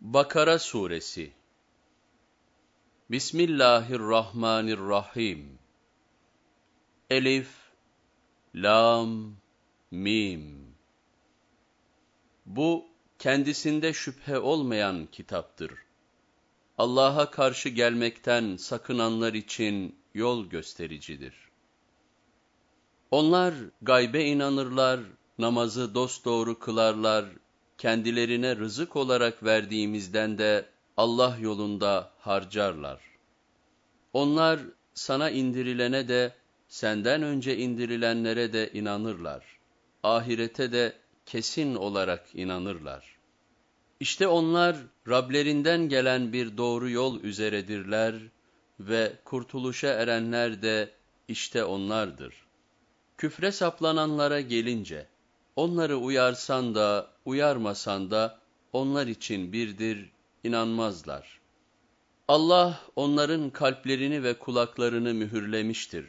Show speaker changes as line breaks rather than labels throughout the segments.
Bakara Suresi Bismillahirrahmanirrahim Elif, Lam, Mim Bu, kendisinde şüphe olmayan kitaptır. Allah'a karşı gelmekten sakınanlar için yol göstericidir. Onlar gaybe inanırlar, namazı dosdoğru kılarlar, kendilerine rızık olarak verdiğimizden de Allah yolunda harcarlar. Onlar sana indirilene de, senden önce indirilenlere de inanırlar. Ahirete de kesin olarak inanırlar. İşte onlar Rablerinden gelen bir doğru yol üzeredirler ve kurtuluşa erenler de işte onlardır. Küfre saplananlara gelince, onları uyarsan da uyarmasan da onlar için birdir, inanmazlar. Allah onların kalplerini ve kulaklarını mühürlemiştir.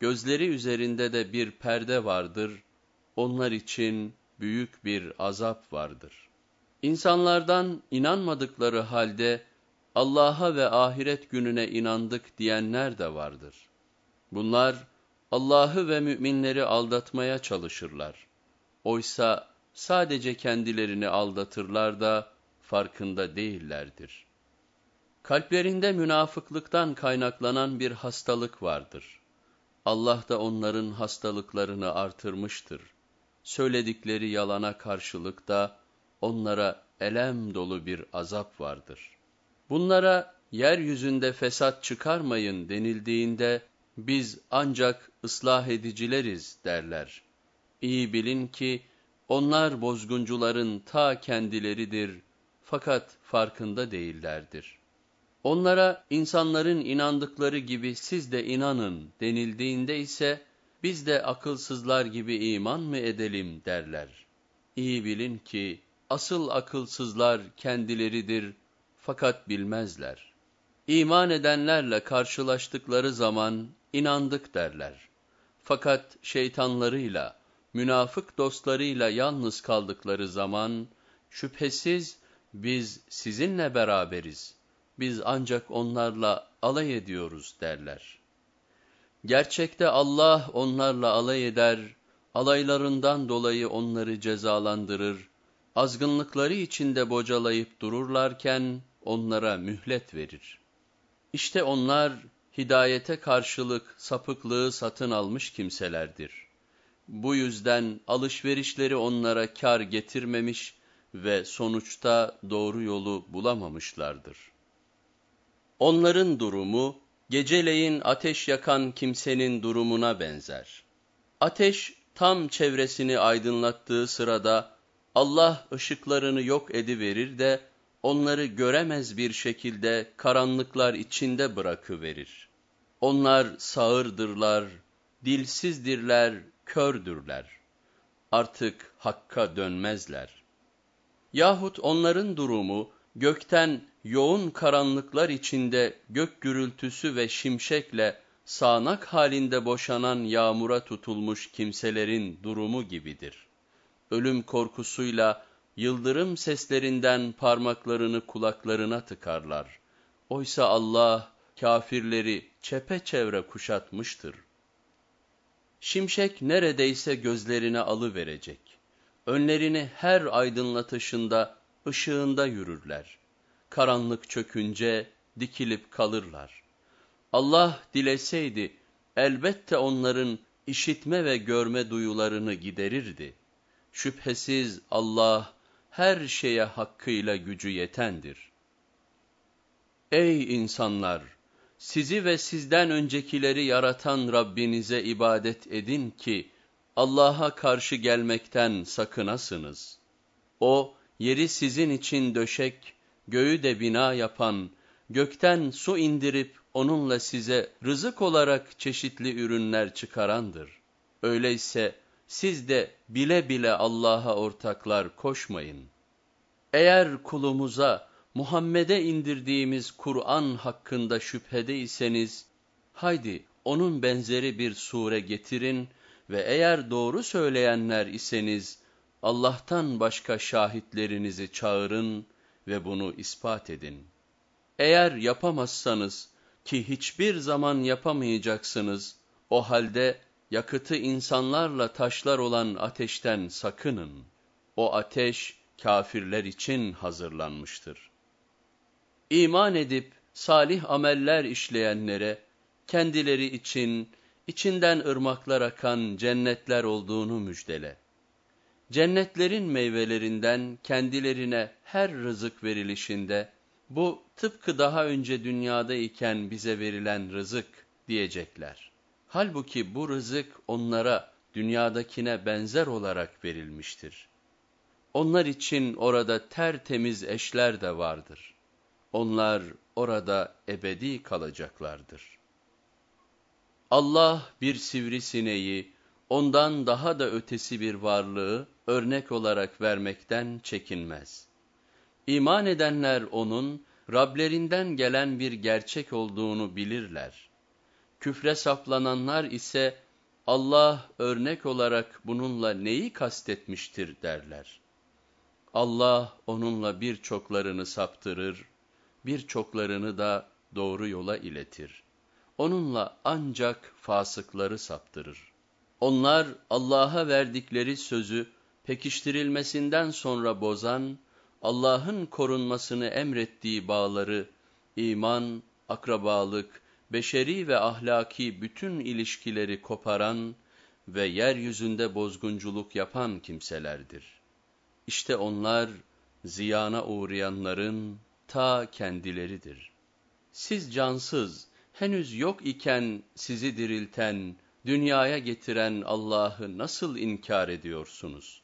Gözleri üzerinde de bir perde vardır, onlar için büyük bir azap vardır. İnsanlardan inanmadıkları halde Allah'a ve ahiret gününe inandık diyenler de vardır. Bunlar Allah'ı ve müminleri aldatmaya çalışırlar. Oysa sadece kendilerini aldatırlar da farkında değillerdir. Kalplerinde münafıklıktan kaynaklanan bir hastalık vardır. Allah da onların hastalıklarını artırmıştır. Söyledikleri yalana karşılık da onlara elem dolu bir azap vardır. Bunlara yeryüzünde fesat çıkarmayın denildiğinde biz ancak ıslah edicileriz derler. İyi bilin ki onlar bozguncuların ta kendileridir fakat farkında değillerdir. Onlara insanların inandıkları gibi siz de inanın denildiğinde ise biz de akılsızlar gibi iman mı edelim derler. İyi bilin ki asıl akılsızlar kendileridir fakat bilmezler. İman edenlerle karşılaştıkları zaman inandık derler. Fakat şeytanlarıyla, münafık dostlarıyla yalnız kaldıkları zaman, şüphesiz biz sizinle beraberiz, biz ancak onlarla alay ediyoruz derler. Gerçekte Allah onlarla alay eder, alaylarından dolayı onları cezalandırır, azgınlıkları içinde bocalayıp dururlarken onlara mühlet verir. İşte onlar hidayete karşılık sapıklığı satın almış kimselerdir. Bu yüzden alışverişleri onlara kar getirmemiş ve sonuçta doğru yolu bulamamışlardır. Onların durumu, geceleyin ateş yakan kimsenin durumuna benzer. Ateş tam çevresini aydınlattığı sırada Allah ışıklarını yok ediverir de onları göremez bir şekilde karanlıklar içinde bırakıverir. Onlar sağırdırlar, dilsizdirler, kördürler. Artık hakka dönmezler. Yahut onların durumu gökten yoğun karanlıklar içinde gök gürültüsü ve şimşekle sağanak halinde boşanan yağmura tutulmuş kimselerin durumu gibidir. Ölüm korkusuyla yıldırım seslerinden parmaklarını kulaklarına tıkarlar. Oysa Allah kafirleri çepeçevre kuşatmıştır. Şimşek neredeyse gözlerine alıverecek. Önlerini her aydınlatışında, ışığında yürürler. Karanlık çökünce dikilip kalırlar. Allah dileseydi elbette onların işitme ve görme duyularını giderirdi. Şüphesiz Allah her şeye hakkıyla gücü yetendir. Ey insanlar! Sizi ve sizden öncekileri yaratan Rabbinize ibadet edin ki, Allah'a karşı gelmekten sakınasınız. O, yeri sizin için döşek, göğü de bina yapan, gökten su indirip onunla size rızık olarak çeşitli ürünler çıkarandır. Öyleyse siz de bile bile Allah'a ortaklar koşmayın. Eğer kulumuza, Muhammed'e indirdiğimiz Kur'an hakkında şüphedeyseniz, haydi onun benzeri bir sure getirin ve eğer doğru söyleyenler iseniz, Allah'tan başka şahitlerinizi çağırın ve bunu ispat edin. Eğer yapamazsanız ki hiçbir zaman yapamayacaksınız, o halde yakıtı insanlarla taşlar olan ateşten sakının. O ateş kafirler için hazırlanmıştır. İman edip salih ameller işleyenlere kendileri için içinden ırmaklar akan cennetler olduğunu müjdele. Cennetlerin meyvelerinden kendilerine her rızık verilişinde, bu tıpkı daha önce dünyada iken bize verilen rızık diyecekler. Halbuki bu rızık onlara dünyadakine benzer olarak verilmiştir. Onlar için orada tertemiz eşler de vardır. Onlar orada ebedi kalacaklardır. Allah bir sivrisineği, ondan daha da ötesi bir varlığı örnek olarak vermekten çekinmez. İman edenler onun, Rablerinden gelen bir gerçek olduğunu bilirler. Küfre saplananlar ise, Allah örnek olarak bununla neyi kastetmiştir derler. Allah onunla birçoklarını saptırır, birçoklarını da doğru yola iletir. Onunla ancak fasıkları saptırır. Onlar Allah'a verdikleri sözü pekiştirilmesinden sonra bozan, Allah'ın korunmasını emrettiği bağları, iman, akrabalık, beşeri ve ahlaki bütün ilişkileri koparan ve yeryüzünde bozgunculuk yapan kimselerdir. İşte onlar ziyana uğrayanların ta kendileridir. Siz cansız, henüz yok iken sizi dirilten, dünyaya getiren Allah'ı nasıl inkar ediyorsunuz?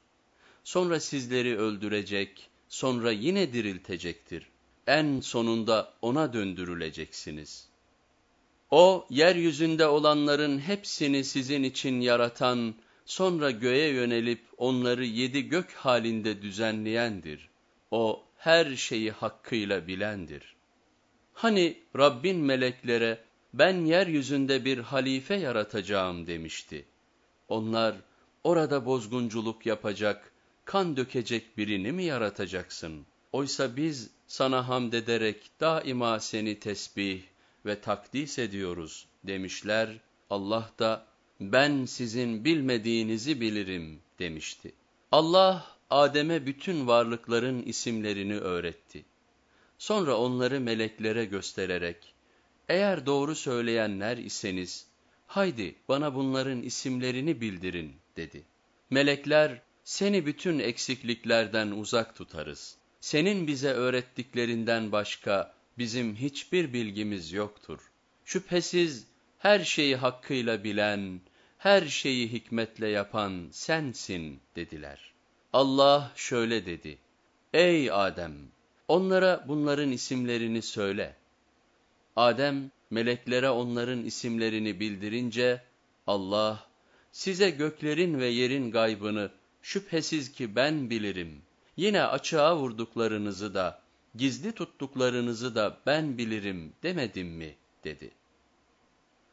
Sonra sizleri öldürecek, sonra yine diriltecektir. En sonunda ona döndürüleceksiniz. O, yeryüzünde olanların hepsini sizin için yaratan, sonra göğe yönelip onları yedi gök halinde düzenleyendir. O, her şeyi hakkıyla bilendir. Hani Rabbin meleklere, ben yeryüzünde bir halife yaratacağım demişti. Onlar, orada bozgunculuk yapacak, kan dökecek birini mi yaratacaksın? Oysa biz sana hamd ederek daima seni tesbih ve takdis ediyoruz demişler. Allah da ben sizin bilmediğinizi bilirim demişti. Allah Adem'e bütün varlıkların isimlerini öğretti. Sonra onları meleklere göstererek, eğer doğru söyleyenler iseniz, haydi bana bunların isimlerini bildirin dedi. Melekler, seni bütün eksikliklerden uzak tutarız. Senin bize öğrettiklerinden başka bizim hiçbir bilgimiz yoktur. Şüphesiz her şeyi hakkıyla bilen, her şeyi hikmetle yapan sensin dediler. Allah şöyle dedi, Ey Adem! Onlara bunların isimlerini söyle. Adem, meleklere onların isimlerini bildirince, Allah, size göklerin ve yerin gaybını şüphesiz ki ben bilirim. Yine açığa vurduklarınızı da, gizli tuttuklarınızı da ben bilirim demedim mi? dedi.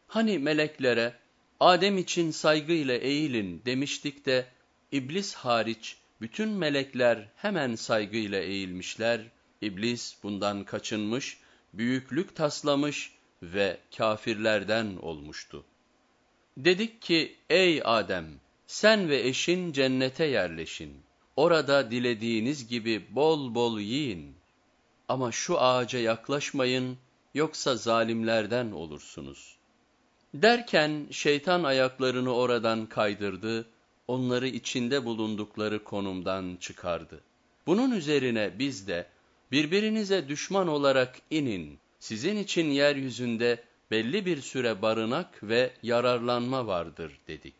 Hani meleklere, Adem için saygıyla eğilin demiştik de, İblis hariç bütün melekler hemen saygıyla eğilmişler, İblis bundan kaçınmış, büyüklük taslamış ve kafirlerden olmuştu. Dedik ki, ey Adem, sen ve eşin cennete yerleşin. Orada dilediğiniz gibi bol bol yiyin. Ama şu ağaca yaklaşmayın, yoksa zalimlerden olursunuz. Derken şeytan ayaklarını oradan kaydırdı, onları içinde bulundukları konumdan çıkardı. Bunun üzerine biz de, birbirinize düşman olarak inin, sizin için yeryüzünde belli bir süre barınak ve yararlanma vardır dedik.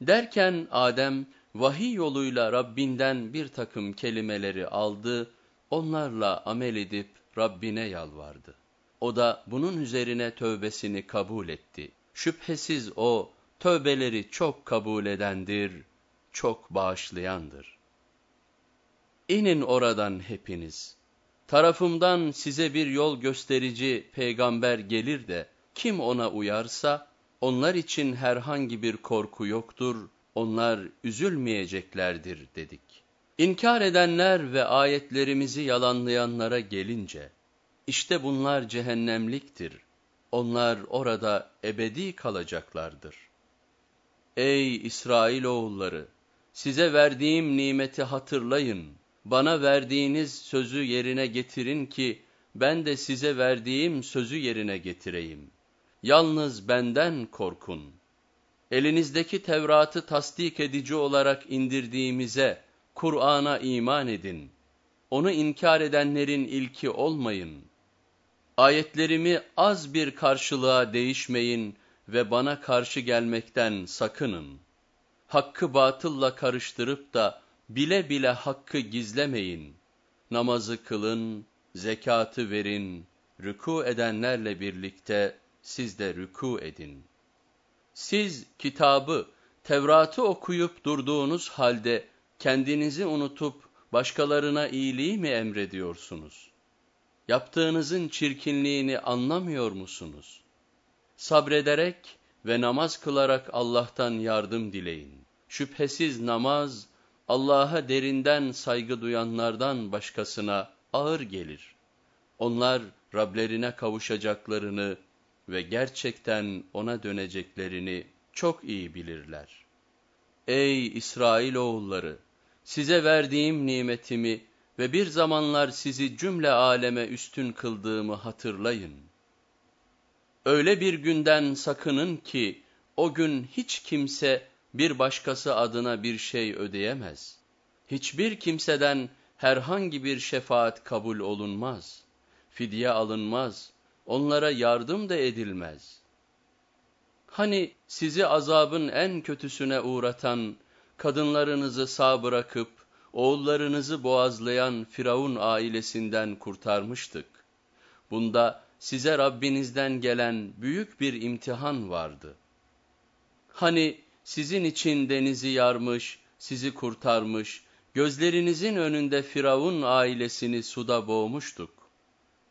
Derken Adem, vahiy yoluyla Rabbinden bir takım kelimeleri aldı, onlarla amel edip Rabbine yalvardı. O da bunun üzerine tövbesini kabul etti. Şüphesiz o, tövbeleri çok kabul edendir, çok bağışlayandır. İnin oradan hepiniz. Tarafımdan size bir yol gösterici peygamber gelir de, kim ona uyarsa, onlar için herhangi bir korku yoktur, onlar üzülmeyeceklerdir dedik. İnkar edenler ve ayetlerimizi yalanlayanlara gelince, işte bunlar cehennemliktir. Onlar orada ebedi kalacaklardır. Ey İsrailoğulları! Size verdiğim nimeti hatırlayın. Bana verdiğiniz sözü yerine getirin ki, ben de size verdiğim sözü yerine getireyim. Yalnız benden korkun. Elinizdeki Tevrat'ı tasdik edici olarak indirdiğimize, Kur'an'a iman edin. Onu inkar edenlerin ilki olmayın. Ayetlerimi az bir karşılığa değişmeyin ve bana karşı gelmekten sakının. Hakkı batılla karıştırıp da bile bile hakkı gizlemeyin. Namazı kılın, zekatı verin, rüku edenlerle birlikte siz de rüku edin. Siz kitabı, Tevrat'ı okuyup durduğunuz halde kendinizi unutup başkalarına iyiliği mi emrediyorsunuz? Yaptığınızın çirkinliğini anlamıyor musunuz? Sabrederek ve namaz kılarak Allah'tan yardım dileyin. Şüphesiz namaz, Allah'a derinden saygı duyanlardan başkasına ağır gelir. Onlar Rablerine kavuşacaklarını ve gerçekten ona döneceklerini çok iyi bilirler. Ey İsrailoğulları! Size verdiğim nimetimi ve bir zamanlar sizi cümle aleme üstün kıldığımı hatırlayın. Öyle bir günden sakının ki, o gün hiç kimse bir başkası adına bir şey ödeyemez. Hiçbir kimseden herhangi bir şefaat kabul olunmaz. Fidye alınmaz, onlara yardım da edilmez. Hani sizi azabın en kötüsüne uğratan, kadınlarınızı sağ bırakıp, oğullarınızı boğazlayan Firavun ailesinden kurtarmıştık. Bunda size Rabbinizden gelen büyük bir imtihan vardı. Hani sizin için denizi yarmış, sizi kurtarmış, gözlerinizin önünde Firavun ailesini suda boğmuştuk.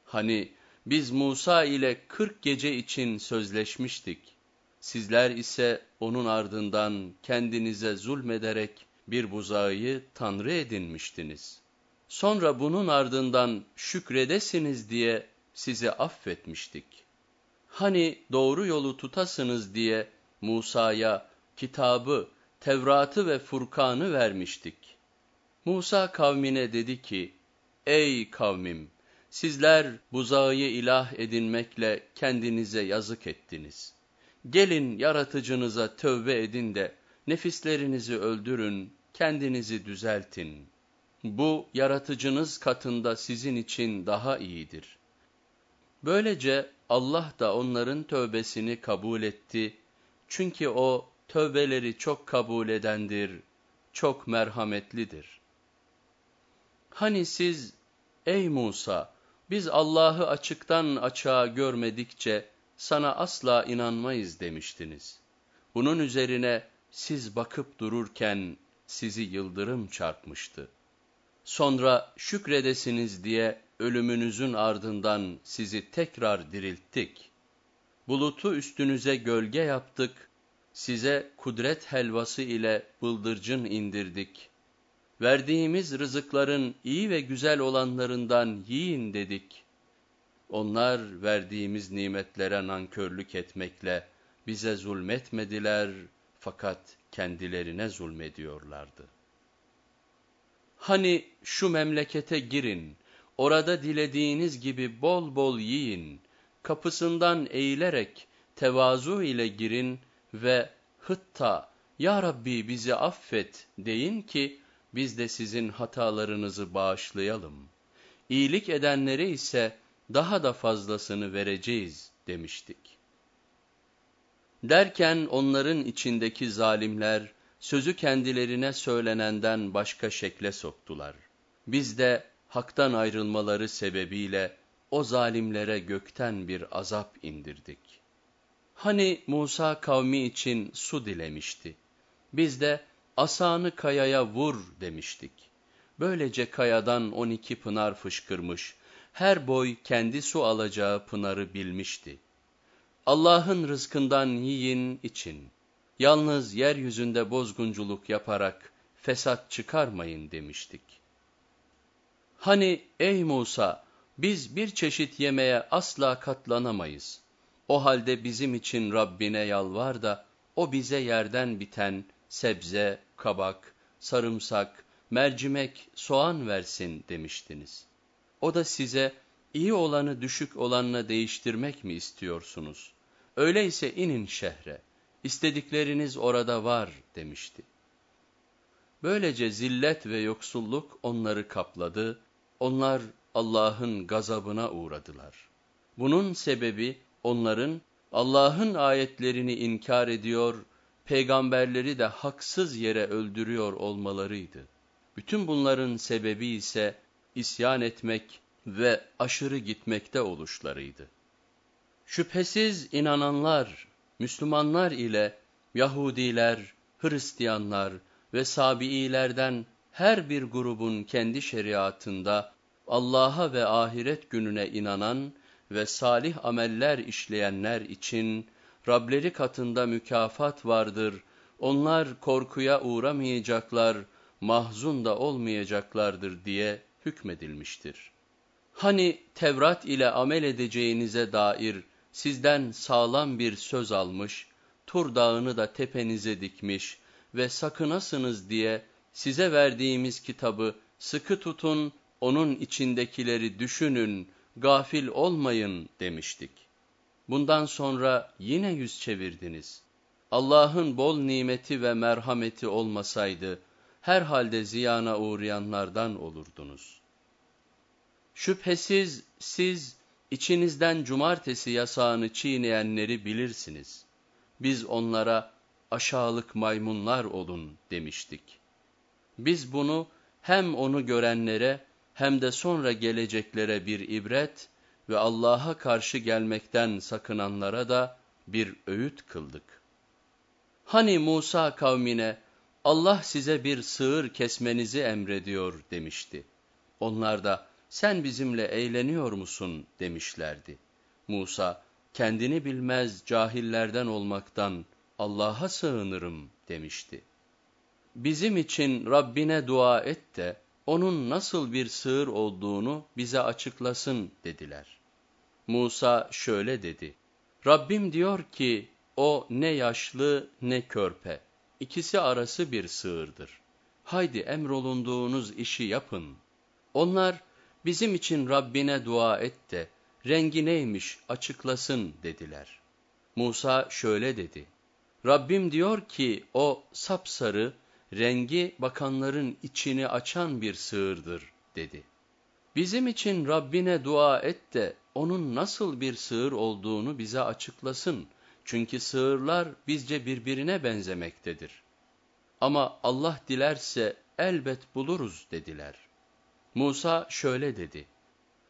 Hani biz Musa ile kırk gece için sözleşmiştik. Sizler ise onun ardından kendinize zulmederek bir buzağıyı tanrı edinmiştiniz. Sonra bunun ardından şükredesiniz diye sizi affetmiştik. Hani doğru yolu tutasınız diye Musa'ya kitabı, Tevrat'ı ve Furkan'ı vermiştik. Musa kavmine dedi ki, Ey kavmim! Sizler buzağı ilah edinmekle kendinize yazık ettiniz. Gelin yaratıcınıza tövbe edin de nefislerinizi öldürün, kendinizi düzeltin. Bu yaratıcınız katında sizin için daha iyidir. Böylece Allah da onların tövbesini kabul etti. Çünkü o tövbeleri çok kabul edendir, çok merhametlidir. Hani siz, ey Musa, biz Allah'ı açıktan açığa görmedikçe sana asla inanmayız demiştiniz. Bunun üzerine siz bakıp dururken sizi yıldırım çarpmıştı. Sonra şükredesiniz diye ölümünüzün ardından sizi tekrar dirilttik. Bulutu üstünüze gölge yaptık, size kudret helvası ile bıldırcın indirdik. Verdiğimiz rızıkların iyi ve güzel olanlarından yiyin dedik. Onlar verdiğimiz nimetlere nankörlük etmekle bize zulmetmediler fakat kendilerine zulmediyorlardı. Hani şu memlekete girin, orada dilediğiniz gibi bol bol yiyin, kapısından eğilerek tevazu ile girin ve hıtta, Ya Rabbi bizi affet deyin ki, biz de sizin hatalarınızı bağışlayalım. İyilik edenlere ise daha da fazlasını vereceğiz demiştik. Derken onların içindeki zalimler sözü kendilerine söylenenden başka şekle soktular. Biz de haktan ayrılmaları sebebiyle o zalimlere gökten bir azap indirdik. Hani Musa kavmi için su dilemişti. Biz de asanı kayaya vur demiştik. Böylece kayadan on iki pınar fışkırmış, her boy kendi su alacağı pınarı bilmişti. Allah'ın rızkından yiyin için. Yalnız yeryüzünde bozgunculuk yaparak fesat çıkarmayın demiştik. Hani ey Musa, biz bir çeşit yemeğe asla katlanamayız. O halde bizim için Rabbine yalvar da, o bize yerden biten sebze, kabak, sarımsak, mercimek, soğan versin demiştiniz. O da size, iyi olanı düşük olanla değiştirmek mi istiyorsunuz? Öyleyse inin şehre, istedikleriniz orada var demişti. Böylece zillet ve yoksulluk onları kapladı, onlar Allah'ın gazabına uğradılar. Bunun sebebi onların Allah'ın ayetlerini inkar ediyor, peygamberleri de haksız yere öldürüyor olmalarıydı. Bütün bunların sebebi ise isyan etmek ve aşırı gitmekte oluşlarıydı. Şüphesiz inananlar, Müslümanlar ile Yahudiler, Hristiyanlar ve Sabiilerden her bir grubun kendi şeriatında Allah'a ve ahiret gününe inanan ve salih ameller işleyenler için Rableri katında mükafat vardır, onlar korkuya uğramayacaklar, mahzun da olmayacaklardır diye hükmedilmiştir. Hani Tevrat ile amel edeceğinize dair sizden sağlam bir söz almış, Tur dağını da tepenize dikmiş ve sakınasınız diye size verdiğimiz kitabı sıkı tutun, onun içindekileri düşünün, gafil olmayın demiştik. Bundan sonra yine yüz çevirdiniz. Allah'ın bol nimeti ve merhameti olmasaydı, herhalde ziyana uğrayanlardan olurdunuz. Şüphesiz siz içinizden cumartesi yasağını çiğneyenleri bilirsiniz. Biz onlara aşağılık maymunlar olun demiştik. Biz bunu hem onu görenlere hem de sonra geleceklere bir ibret ve Allah'a karşı gelmekten sakınanlara da bir öğüt kıldık. Hani Musa kavmine Allah size bir sığır kesmenizi emrediyor demişti. Onlar da sen bizimle eğleniyor musun demişlerdi. Musa kendini bilmez cahillerden olmaktan Allah'a sığınırım demişti. Bizim için Rabbine dua et de onun nasıl bir sığır olduğunu bize açıklasın dediler. Musa şöyle dedi. Rabbim diyor ki o ne yaşlı ne körpe. İkisi arası bir sığırdır. Haydi emrolunduğunuz işi yapın. Onlar bizim için Rabbine dua et de rengi neymiş açıklasın dediler. Musa şöyle dedi. Rabbim diyor ki o sapsarı, rengi bakanların içini açan bir sığırdır dedi. Bizim için Rabbine dua et de onun nasıl bir sığır olduğunu bize açıklasın. Çünkü sığırlar bizce birbirine benzemektedir. Ama Allah dilerse elbet buluruz dediler. Musa şöyle dedi.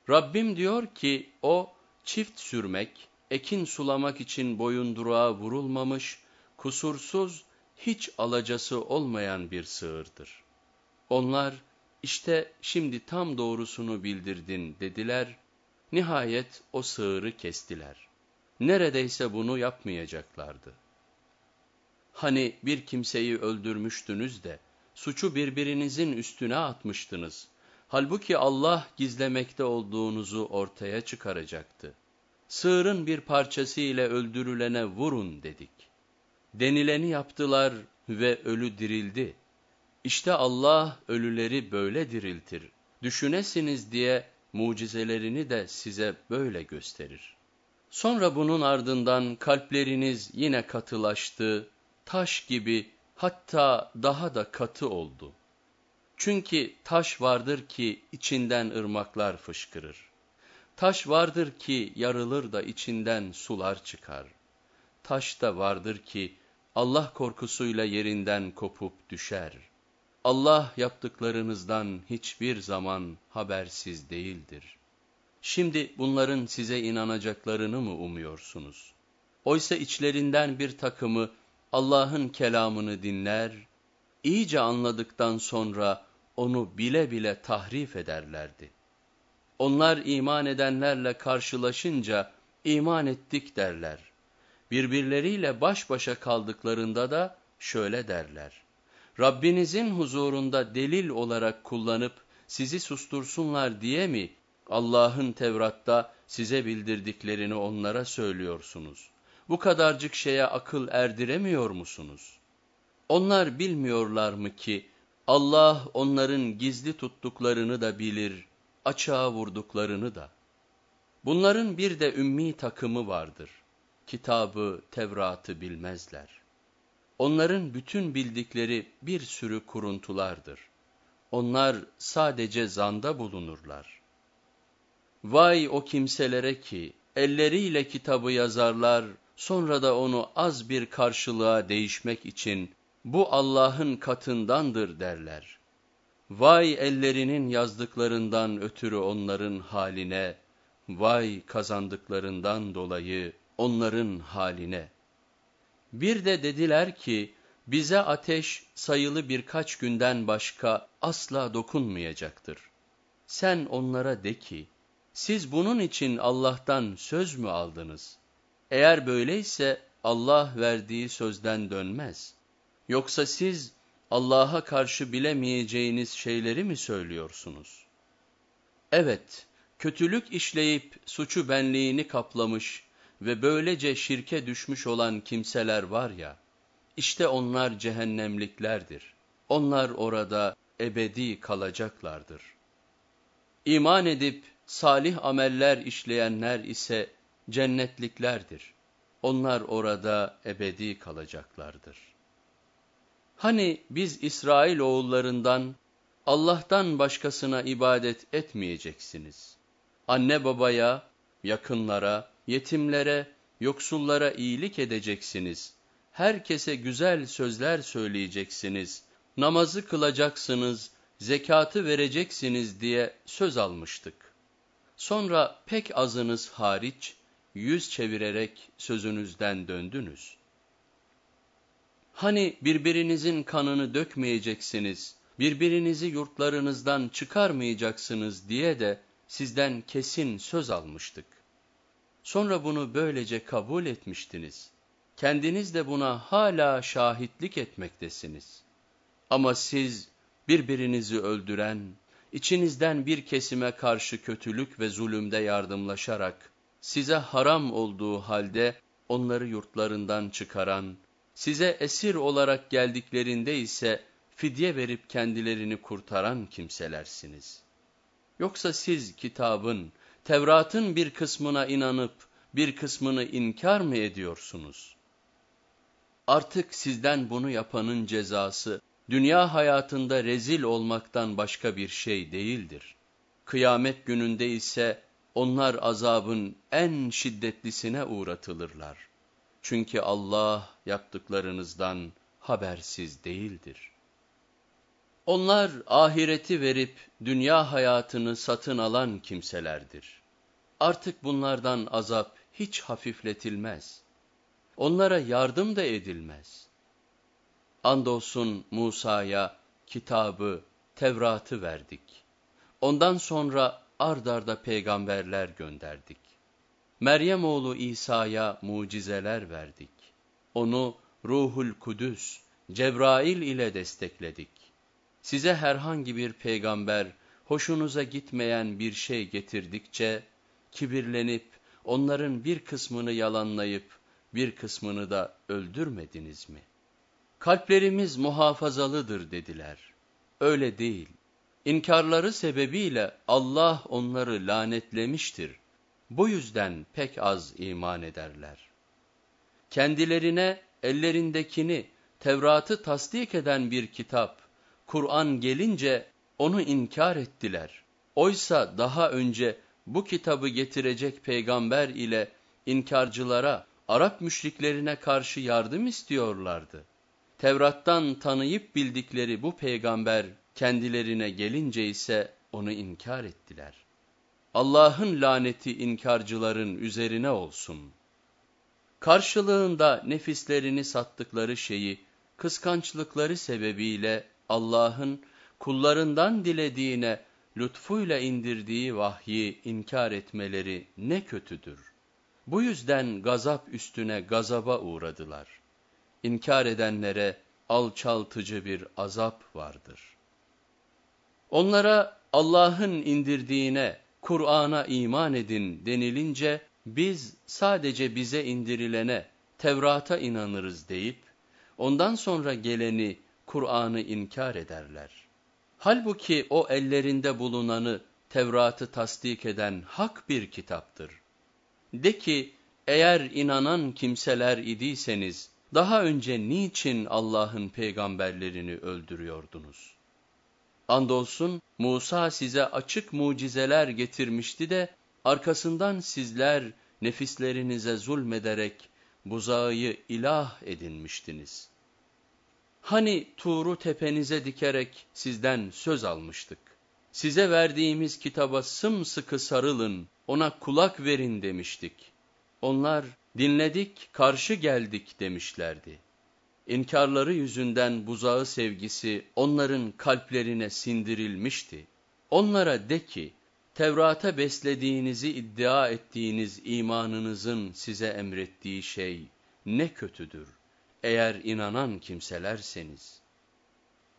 Rabbim diyor ki o çift sürmek, ekin sulamak için boyunduruğa vurulmamış, kusursuz, hiç alacası olmayan bir sığırdır. Onlar, işte şimdi tam doğrusunu bildirdin dediler, nihayet o sığırı kestiler. Neredeyse bunu yapmayacaklardı. Hani bir kimseyi öldürmüştünüz de, suçu birbirinizin üstüne atmıştınız. Halbuki Allah gizlemekte olduğunuzu ortaya çıkaracaktı. Sığırın bir parçası ile öldürülene vurun dedik. Denileni yaptılar ve ölü dirildi. İşte Allah ölüleri böyle diriltir. Düşünesiniz diye mucizelerini de size böyle gösterir. Sonra bunun ardından kalpleriniz yine katılaştı, taş gibi hatta daha da katı oldu. Çünkü taş vardır ki içinden ırmaklar fışkırır. Taş vardır ki yarılır da içinden sular çıkar. Taş da vardır ki Allah korkusuyla yerinden kopup düşer. Allah yaptıklarınızdan hiçbir zaman habersiz değildir. Şimdi bunların size inanacaklarını mı umuyorsunuz? Oysa içlerinden bir takımı Allah'ın kelamını dinler, iyice anladıktan sonra onu bile bile tahrif ederlerdi. Onlar iman edenlerle karşılaşınca iman ettik derler. Birbirleriyle baş başa kaldıklarında da şöyle derler. Rabbinizin huzurunda delil olarak kullanıp sizi sustursunlar diye mi Allah'ın Tevrat'ta size bildirdiklerini onlara söylüyorsunuz? Bu kadarcık şeye akıl erdiremiyor musunuz? Onlar bilmiyorlar mı ki Allah onların gizli tuttuklarını da bilir, açığa vurduklarını da. Bunların bir de ümmi takımı vardır. Kitabı, Tevrat'ı bilmezler. Onların bütün bildikleri bir sürü kuruntulardır. Onlar sadece zanda bulunurlar. Vay o kimselere ki elleriyle kitabı yazarlar, sonra da onu az bir karşılığa değişmek için bu Allah'ın katındandır derler. Vay ellerinin yazdıklarından ötürü onların haline, vay kazandıklarından dolayı onların haline. Bir de dediler ki, bize ateş sayılı birkaç günden başka asla dokunmayacaktır. Sen onlara de ki, siz bunun için Allah'tan söz mü aldınız? Eğer böyleyse Allah verdiği sözden dönmez. Yoksa siz Allah'a karşı bilemeyeceğiniz şeyleri mi söylüyorsunuz? Evet, kötülük işleyip suçu benliğini kaplamış ve böylece şirke düşmüş olan kimseler var ya, işte onlar cehennemliklerdir. Onlar orada ebedi kalacaklardır. İman edip salih ameller işleyenler ise cennetliklerdir. Onlar orada ebedi kalacaklardır. Hani biz İsrail oğullarından Allah'tan başkasına ibadet etmeyeceksiniz. Anne babaya, yakınlara, yetimlere, yoksullara iyilik edeceksiniz. Herkese güzel sözler söyleyeceksiniz. Namazı kılacaksınız, zekatı vereceksiniz diye söz almıştık. Sonra pek azınız hariç yüz çevirerek sözünüzden döndünüz. Hani birbirinizin kanını dökmeyeceksiniz, birbirinizi yurtlarınızdan çıkarmayacaksınız diye de sizden kesin söz almıştık. Sonra bunu böylece kabul etmiştiniz. Kendiniz de buna hala şahitlik etmektesiniz. Ama siz birbirinizi öldüren, içinizden bir kesime karşı kötülük ve zulümde yardımlaşarak, size haram olduğu halde onları yurtlarından çıkaran, size esir olarak geldiklerinde ise fidye verip kendilerini kurtaran kimselersiniz. Yoksa siz kitabın, Tevrat'ın bir kısmına inanıp bir kısmını inkar mı ediyorsunuz? Artık sizden bunu yapanın cezası, dünya hayatında rezil olmaktan başka bir şey değildir. Kıyamet gününde ise onlar azabın en şiddetlisine uğratılırlar. Çünkü Allah yaptıklarınızdan habersiz değildir. Onlar ahireti verip dünya hayatını satın alan kimselerdir. Artık bunlardan azap hiç hafifletilmez. Onlara yardım da edilmez. Andolsun Musa'ya kitabı, Tevrat'ı verdik. Ondan sonra ardarda peygamberler gönderdik. Meryem oğlu İsa'ya mucizeler verdik. Onu Ruhul Kudüs, Cebrail ile destekledik. Size herhangi bir peygamber hoşunuza gitmeyen bir şey getirdikçe, kibirlenip onların bir kısmını yalanlayıp bir kısmını da öldürmediniz mi? Kalplerimiz muhafazalıdır dediler. Öyle değil. İnkarları sebebiyle Allah onları lanetlemiştir. Bu yüzden pek az iman ederler. Kendilerine ellerindekini, Tevrat'ı tasdik eden bir kitap, Kur'an gelince onu inkar ettiler. Oysa daha önce bu kitabı getirecek peygamber ile inkarcılara, Arap müşriklerine karşı yardım istiyorlardı. Tevrat'tan tanıyıp bildikleri bu peygamber kendilerine gelince ise onu inkar ettiler. Allah'ın laneti inkarcıların üzerine olsun. Karşılığında nefislerini sattıkları şeyi, kıskançlıkları sebebiyle Allah'ın kullarından dilediğine lütfuyla indirdiği vahyi inkar etmeleri ne kötüdür. Bu yüzden gazap üstüne gazaba uğradılar. İnkar edenlere alçaltıcı bir azap vardır. Onlara Allah'ın indirdiğine, Kur'an'a iman edin denilince, biz sadece bize indirilene, Tevrat'a inanırız deyip, ondan sonra geleni, Kur'an'ı inkar ederler. Halbuki o ellerinde bulunanı, Tevrat'ı tasdik eden hak bir kitaptır. De ki, eğer inanan kimseler idiyseniz, daha önce niçin Allah'ın peygamberlerini öldürüyordunuz? Andolsun Musa size açık mucizeler getirmişti de, arkasından sizler nefislerinize zulmederek buzağı ilah edinmiştiniz. Hani Tuğru tepenize dikerek sizden söz almıştık. Size verdiğimiz kitaba sımsıkı sarılın, ona kulak verin demiştik. Onlar dinledik, karşı geldik demişlerdi. İnkarları yüzünden buzağı sevgisi onların kalplerine sindirilmişti. Onlara de ki, Tevrat'a beslediğinizi iddia ettiğiniz imanınızın size emrettiği şey ne kötüdür eğer inanan kimselerseniz.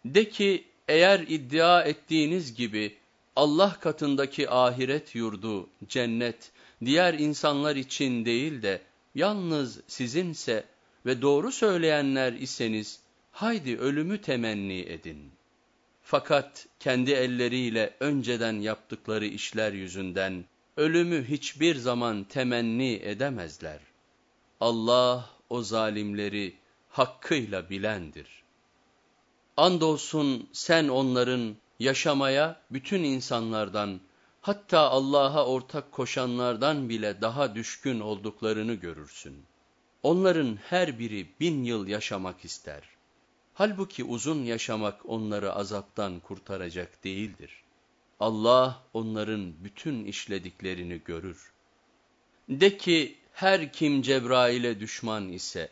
De ki eğer iddia ettiğiniz gibi Allah katındaki ahiret yurdu, cennet, diğer insanlar için değil de yalnız sizinse ve doğru söyleyenler iseniz haydi ölümü temenni edin.'' Fakat kendi elleriyle önceden yaptıkları işler yüzünden ölümü hiçbir zaman temenni edemezler. Allah o zalimleri hakkıyla bilendir. Andolsun sen onların yaşamaya bütün insanlardan hatta Allah'a ortak koşanlardan bile daha düşkün olduklarını görürsün. Onların her biri bin yıl yaşamak ister. Halbuki uzun yaşamak onları azaptan kurtaracak değildir. Allah onların bütün işlediklerini görür. De ki her kim Cebrail'e düşman ise,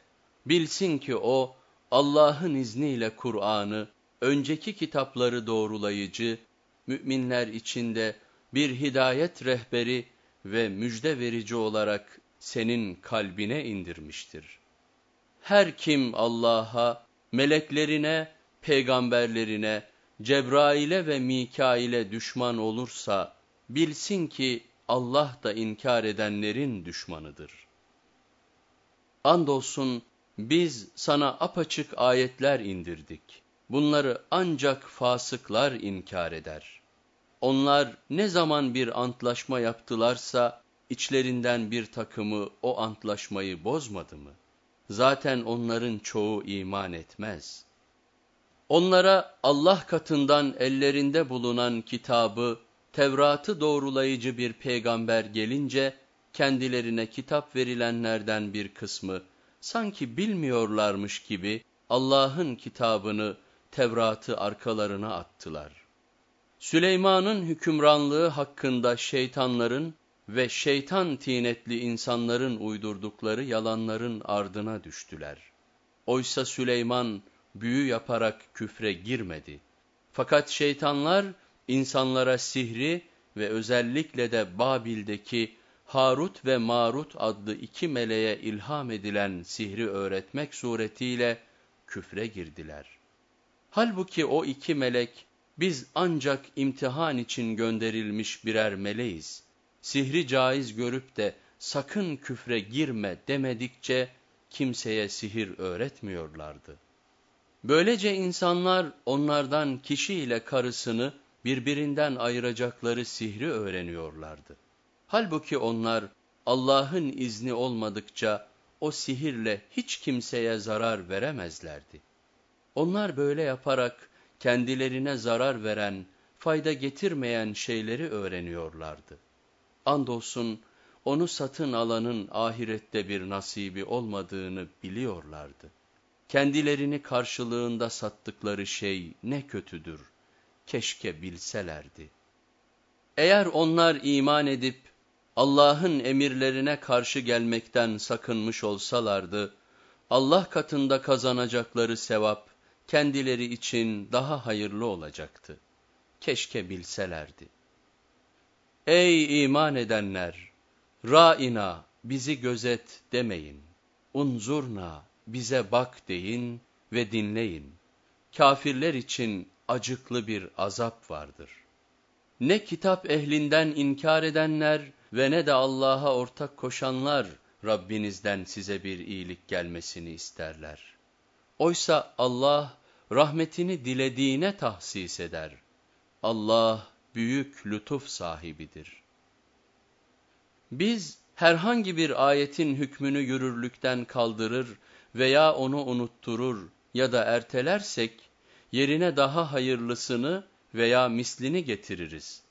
bilsin ki o Allah'ın izniyle Kur'an'ı, önceki kitapları doğrulayıcı, müminler içinde bir hidayet rehberi ve müjde verici olarak senin kalbine indirmiştir. Her kim Allah'a, meleklerine, peygamberlerine, Cebrail'e ve Mikail'e düşman olursa, bilsin ki Allah da inkar edenlerin düşmanıdır. Andolsun biz sana apaçık ayetler indirdik. Bunları ancak fasıklar inkar eder. Onlar ne zaman bir antlaşma yaptılarsa, içlerinden bir takımı o antlaşmayı bozmadı mı?'' Zaten onların çoğu iman etmez. Onlara Allah katından ellerinde bulunan kitabı, Tevrat'ı doğrulayıcı bir peygamber gelince, kendilerine kitap verilenlerden bir kısmı, sanki bilmiyorlarmış gibi Allah'ın kitabını, Tevrat'ı arkalarına attılar. Süleyman'ın hükümranlığı hakkında şeytanların ve şeytan tinetli insanların uydurdukları yalanların ardına düştüler. Oysa Süleyman büyü yaparak küfre girmedi. Fakat şeytanlar insanlara sihri ve özellikle de Babil'deki Harut ve Marut adlı iki meleğe ilham edilen sihri öğretmek suretiyle küfre girdiler. Halbuki o iki melek biz ancak imtihan için gönderilmiş birer meleğiz sihri caiz görüp de sakın küfre girme demedikçe kimseye sihir öğretmiyorlardı. Böylece insanlar onlardan kişi ile karısını birbirinden ayıracakları sihri öğreniyorlardı. Halbuki onlar Allah'ın izni olmadıkça o sihirle hiç kimseye zarar veremezlerdi. Onlar böyle yaparak kendilerine zarar veren, fayda getirmeyen şeyleri öğreniyorlardı. Andolsun onu satın alanın ahirette bir nasibi olmadığını biliyorlardı. Kendilerini karşılığında sattıkları şey ne kötüdür, keşke bilselerdi. Eğer onlar iman edip Allah'ın emirlerine karşı gelmekten sakınmış olsalardı, Allah katında kazanacakları sevap kendileri için daha hayırlı olacaktı. Keşke bilselerdi. Ey iman edenler! Ra'ina, bizi gözet demeyin. Unzurna, bize bak deyin ve dinleyin. Kafirler için acıklı bir azap vardır. Ne kitap ehlinden inkar edenler ve ne de Allah'a ortak koşanlar Rabbinizden size bir iyilik gelmesini isterler. Oysa Allah rahmetini dilediğine tahsis eder. Allah büyük lütuf sahibidir. Biz herhangi bir ayetin hükmünü yürürlükten kaldırır veya onu unutturur ya da ertelersek, yerine daha hayırlısını veya mislini getiririz.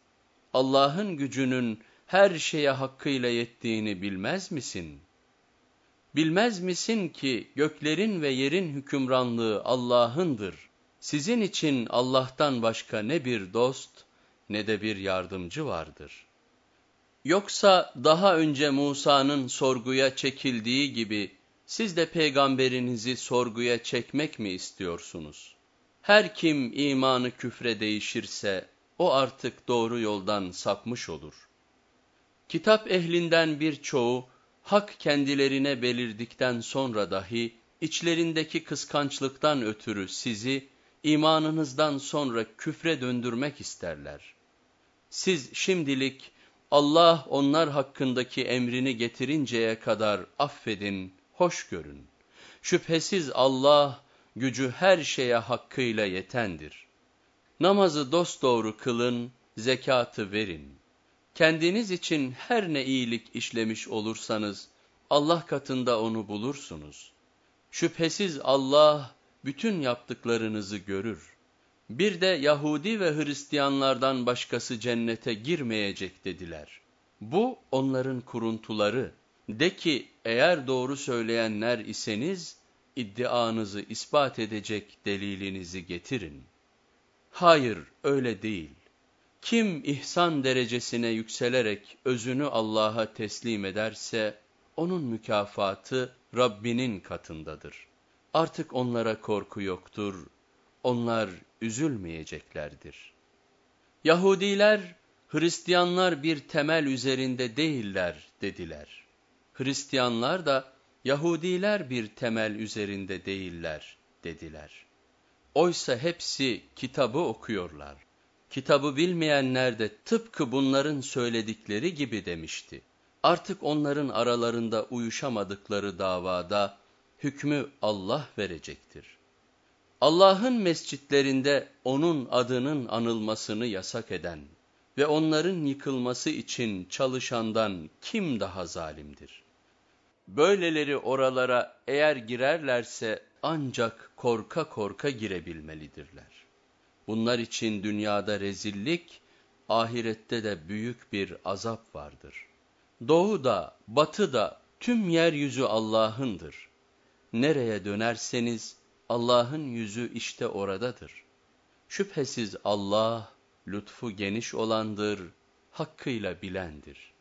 Allah'ın gücünün her şeye hakkıyla yettiğini bilmez misin? Bilmez misin ki göklerin ve yerin hükümranlığı Allah'ındır. Sizin için Allah'tan başka ne bir dost ne de bir yardımcı vardır. Yoksa daha önce Musa'nın sorguya çekildiği gibi siz de peygamberinizi sorguya çekmek mi istiyorsunuz? Her kim imanı küfre değişirse o artık doğru yoldan sapmış olur. Kitap ehlinden birçoğu hak kendilerine belirdikten sonra dahi içlerindeki kıskançlıktan ötürü sizi imanınızdan sonra küfre döndürmek isterler. Siz şimdilik Allah onlar hakkındaki emrini getirinceye kadar affedin, hoş görün. Şüphesiz Allah gücü her şeye hakkıyla yetendir. Namazı dosdoğru kılın, zekatı verin. Kendiniz için her ne iyilik işlemiş olursanız Allah katında onu bulursunuz. Şüphesiz Allah bütün yaptıklarınızı görür. Bir de Yahudi ve Hristiyanlardan başkası cennete girmeyecek dediler. Bu onların kuruntuları. De ki eğer doğru söyleyenler iseniz iddianızı ispat edecek delilinizi getirin. Hayır öyle değil. Kim ihsan derecesine yükselerek özünü Allah'a teslim ederse, onun mükafatı Rabbinin katındadır. Artık onlara korku yoktur, onlar üzülmeyeceklerdir. Yahudiler, Hristiyanlar bir temel üzerinde değiller dediler. Hristiyanlar da Yahudiler bir temel üzerinde değiller dediler. Oysa hepsi kitabı okuyorlar. Kitabı bilmeyenler de tıpkı bunların söyledikleri gibi demişti. Artık onların aralarında uyuşamadıkları davada hükmü Allah verecektir. Allah'ın mescitlerinde onun adının anılmasını yasak eden ve onların yıkılması için çalışandan kim daha zalimdir? Böyleleri oralara eğer girerlerse ancak korka korka girebilmelidirler. Bunlar için dünyada rezillik, ahirette de büyük bir azap vardır. Doğu da, batı da, tüm yeryüzü Allah'ındır. Nereye dönerseniz Allah'ın yüzü işte oradadır. Şüphesiz Allah, lütfu geniş olandır, hakkıyla bilendir.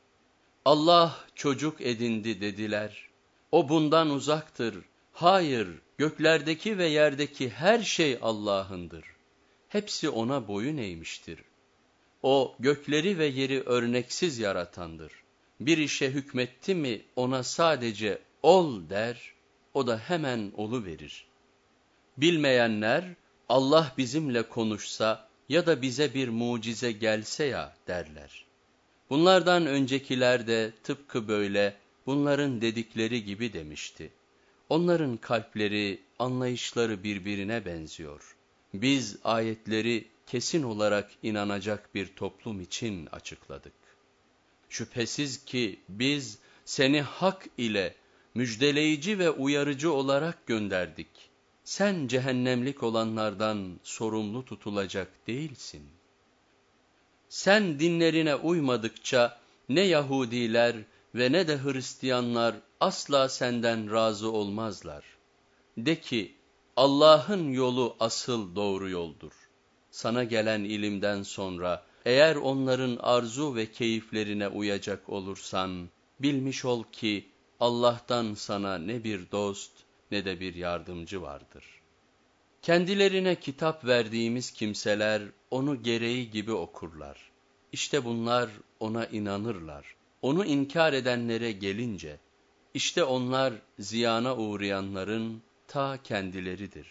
Allah çocuk edindi dediler. O bundan uzaktır. Hayır, göklerdeki ve yerdeki her şey Allah'ındır. Hepsi ona boyun eğmiştir. O gökleri ve yeri örneksiz yaratandır. Bir işe hükmetti mi ona sadece ol der, o da hemen olu verir. Bilmeyenler Allah bizimle konuşsa ya da bize bir mucize gelse ya derler. Bunlardan öncekiler de tıpkı böyle bunların dedikleri gibi demişti. Onların kalpleri, anlayışları birbirine benziyor. Biz ayetleri kesin olarak inanacak bir toplum için açıkladık. Şüphesiz ki biz seni hak ile müjdeleyici ve uyarıcı olarak gönderdik. Sen cehennemlik olanlardan sorumlu tutulacak değilsin. Sen dinlerine uymadıkça ne Yahudiler ve ne de Hristiyanlar asla senden razı olmazlar. De ki Allah'ın yolu asıl doğru yoldur. Sana gelen ilimden sonra eğer onların arzu ve keyiflerine uyacak olursan bilmiş ol ki Allah'tan sana ne bir dost ne de bir yardımcı vardır. Kendilerine kitap verdiğimiz kimseler onu gereği gibi okurlar. İşte bunlar ona inanırlar. Onu inkar edenlere gelince, işte onlar ziyana uğrayanların ta kendileridir.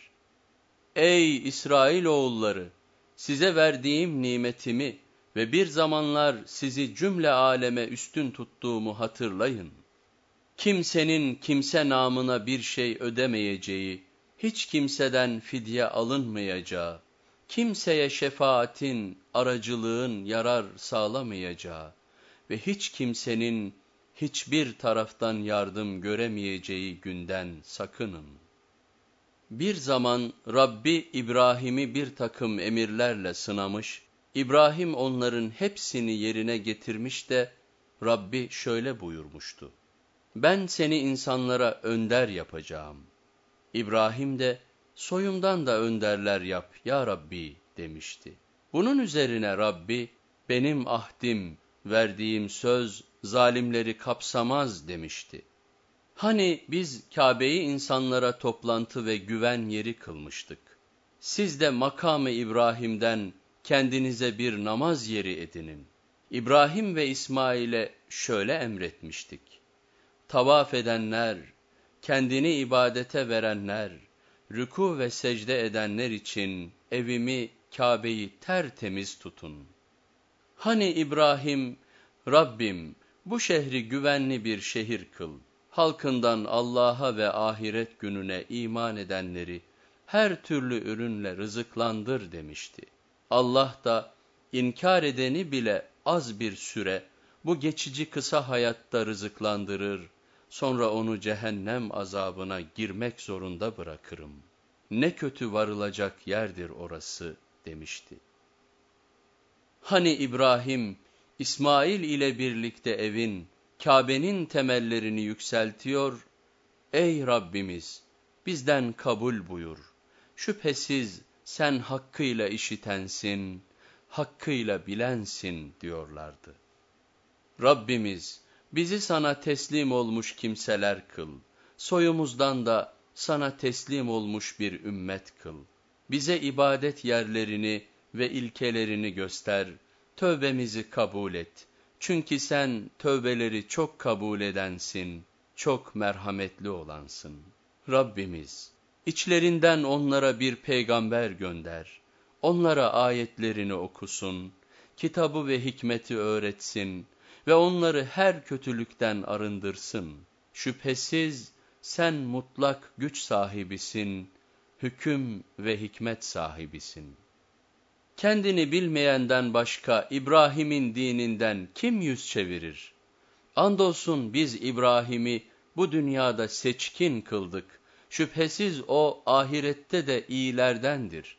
Ey İsrail oğulları! Size verdiğim nimetimi ve bir zamanlar sizi cümle aleme üstün tuttuğumu hatırlayın. Kimsenin kimse namına bir şey ödemeyeceği, hiç kimseden fidye alınmayacağı, kimseye şefaatin, aracılığın yarar sağlamayacağı ve hiç kimsenin hiçbir taraftan yardım göremeyeceği günden sakının. Bir zaman Rabbi İbrahim'i bir takım emirlerle sınamış, İbrahim onların hepsini yerine getirmiş de Rabbi şöyle buyurmuştu. Ben seni insanlara önder yapacağım. İbrahim de soyumdan da önderler yap ya Rabbi demişti. Bunun üzerine Rabbi benim ahdim, verdiğim söz zalimleri kapsamaz demişti. Hani biz Kabe'yi insanlara toplantı ve güven yeri kılmıştık. Siz de makamı İbrahim'den kendinize bir namaz yeri edinin. İbrahim ve İsmail'e şöyle emretmiştik. Tavaf edenler, kendini ibadete verenler, rüku ve secde edenler için evimi, Kabe'yi tertemiz tutun. Hani İbrahim, Rabbim bu şehri güvenli bir şehir kıl, halkından Allah'a ve ahiret gününe iman edenleri her türlü ürünle rızıklandır demişti. Allah da inkar edeni bile az bir süre bu geçici kısa hayatta rızıklandırır, sonra onu cehennem azabına girmek zorunda bırakırım. Ne kötü varılacak yerdir orası demişti. Hani İbrahim, İsmail ile birlikte evin, Kabe'nin temellerini yükseltiyor, Ey Rabbimiz bizden kabul buyur, şüphesiz sen hakkıyla işitensin, hakkıyla bilensin diyorlardı. Rabbimiz bizi sana teslim olmuş kimseler kıl, soyumuzdan da sana teslim olmuş bir ümmet kıl. Bize ibadet yerlerini ve ilkelerini göster, tövbemizi kabul et. Çünkü sen tövbeleri çok kabul edensin, çok merhametli olansın. Rabbimiz, içlerinden onlara bir peygamber gönder, onlara ayetlerini okusun, kitabı ve hikmeti öğretsin ve onları her kötülükten arındırsın. Şüphesiz sen mutlak güç sahibisin, hüküm ve hikmet sahibisin. Kendini bilmeyenden başka İbrahim'in dininden kim yüz çevirir? Andolsun biz İbrahim'i bu dünyada seçkin kıldık. Şüphesiz o ahirette de iyilerdendir.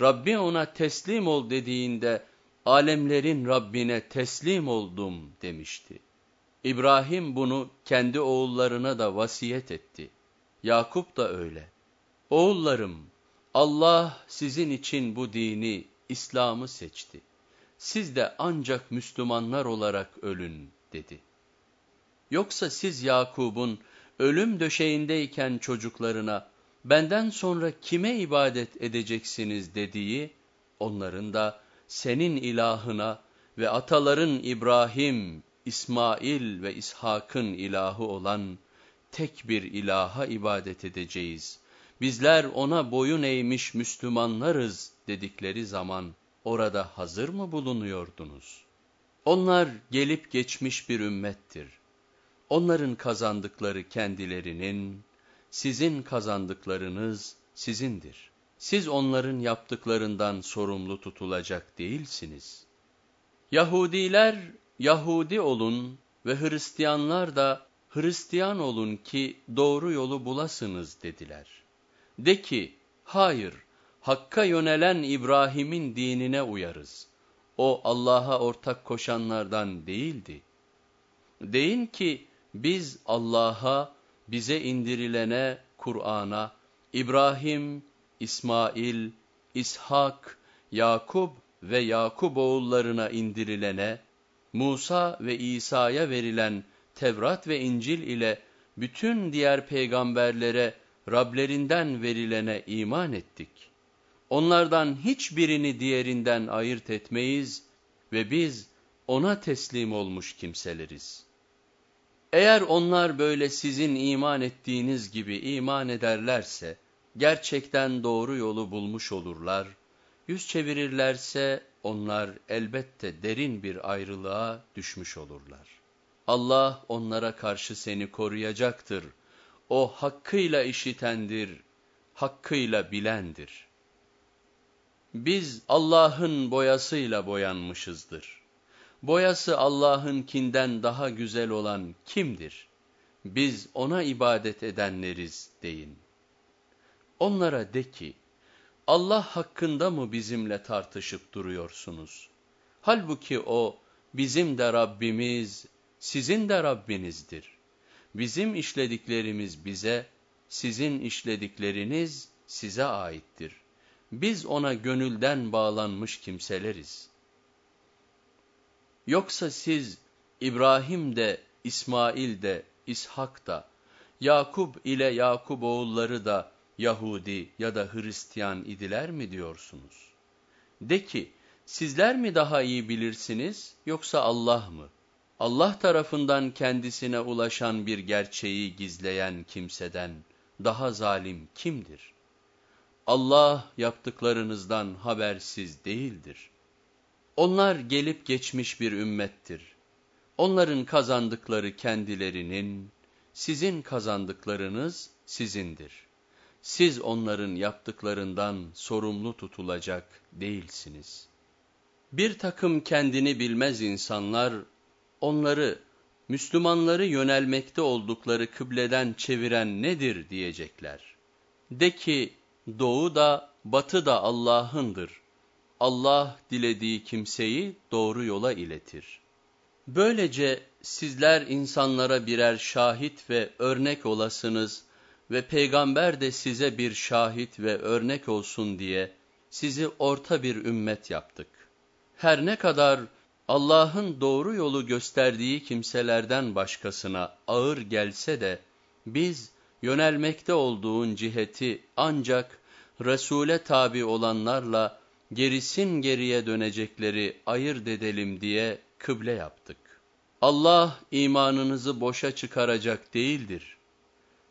Rabbi ona teslim ol dediğinde alemlerin Rabbine teslim oldum demişti. İbrahim bunu kendi oğullarına da vasiyet etti. Yakup da öyle. Oğullarım, Allah sizin için bu dini, İslam'ı seçti. Siz de ancak Müslümanlar olarak ölün dedi. Yoksa siz Yakub'un ölüm döşeğindeyken çocuklarına benden sonra kime ibadet edeceksiniz dediği, onların da senin ilahına ve ataların İbrahim, İsmail ve İshak'ın ilahı olan tek bir ilaha ibadet edeceğiz. Bizler ona boyun eğmiş Müslümanlarız dedikleri zaman orada hazır mı bulunuyordunuz? Onlar gelip geçmiş bir ümmettir. Onların kazandıkları kendilerinin, sizin kazandıklarınız sizindir. Siz onların yaptıklarından sorumlu tutulacak değilsiniz. Yahudiler Yahudi olun ve Hristiyanlar da Hristiyan olun ki doğru yolu bulasınız dediler. De ki, hayır, Hakk'a yönelen İbrahim'in dinine uyarız. O Allah'a ortak koşanlardan değildi. Deyin ki, biz Allah'a, bize indirilene, Kur'an'a, İbrahim, İsmail, İshak, Yakub ve Yakub oğullarına indirilene, Musa ve İsa'ya verilen Tevrat ve İncil ile bütün diğer peygamberlere Rablerinden verilene iman ettik. Onlardan hiçbirini diğerinden ayırt etmeyiz ve biz ona teslim olmuş kimseleriz. Eğer onlar böyle sizin iman ettiğiniz gibi iman ederlerse, gerçekten doğru yolu bulmuş olurlar, yüz çevirirlerse onlar elbette derin bir ayrılığa düşmüş olurlar. Allah onlara karşı seni koruyacaktır. O hakkıyla işitendir, hakkıyla bilendir. Biz Allah'ın boyasıyla boyanmışızdır. Boyası Allah'ınkinden daha güzel olan kimdir? Biz ona ibadet edenleriz deyin. Onlara de ki, Allah hakkında mı bizimle tartışıp duruyorsunuz? Halbuki o bizim de Rabbimiz, sizin de Rabbinizdir. Bizim işlediklerimiz bize, sizin işledikleriniz size aittir. Biz ona gönülden bağlanmış kimseleriz. Yoksa siz İbrahim de, İsmail de, İshak da, Yakup ile Yakup oğulları da Yahudi ya da Hristiyan idiler mi diyorsunuz? De ki, sizler mi daha iyi bilirsiniz yoksa Allah mı? Allah tarafından kendisine ulaşan bir gerçeği gizleyen kimseden daha zalim kimdir? Allah yaptıklarınızdan habersiz değildir. Onlar gelip geçmiş bir ümmettir. Onların kazandıkları kendilerinin, sizin kazandıklarınız sizindir. Siz onların yaptıklarından sorumlu tutulacak değilsiniz. Bir takım kendini bilmez insanlar, onları, Müslümanları yönelmekte oldukları kıbleden çeviren nedir diyecekler. De ki, doğu da batı da Allah'ındır. Allah dilediği kimseyi doğru yola iletir. Böylece sizler insanlara birer şahit ve örnek olasınız ve peygamber de size bir şahit ve örnek olsun diye sizi orta bir ümmet yaptık. Her ne kadar Allah'ın doğru yolu gösterdiği kimselerden başkasına ağır gelse de biz yönelmekte olduğun ciheti ancak Resul'e tabi olanlarla gerisin geriye dönecekleri ayırt edelim diye kıble yaptık. Allah imanınızı boşa çıkaracak değildir.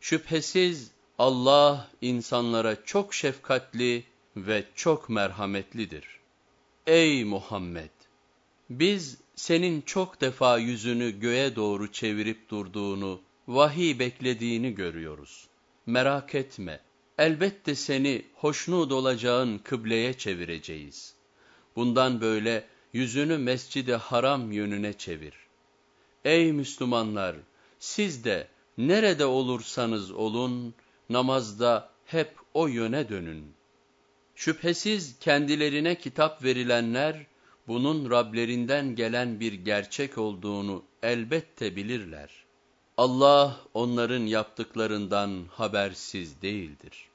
Şüphesiz Allah insanlara çok şefkatli ve çok merhametlidir. Ey Muhammed! Biz senin çok defa yüzünü göğe doğru çevirip durduğunu, vahiy beklediğini görüyoruz. Merak etme, elbette seni hoşnut olacağın kıbleye çevireceğiz. Bundan böyle yüzünü mescidi haram yönüne çevir. Ey Müslümanlar! Siz de nerede olursanız olun, namazda hep o yöne dönün. Şüphesiz kendilerine kitap verilenler, bunun Rablerinden gelen bir gerçek olduğunu elbette bilirler. Allah onların yaptıklarından habersiz değildir.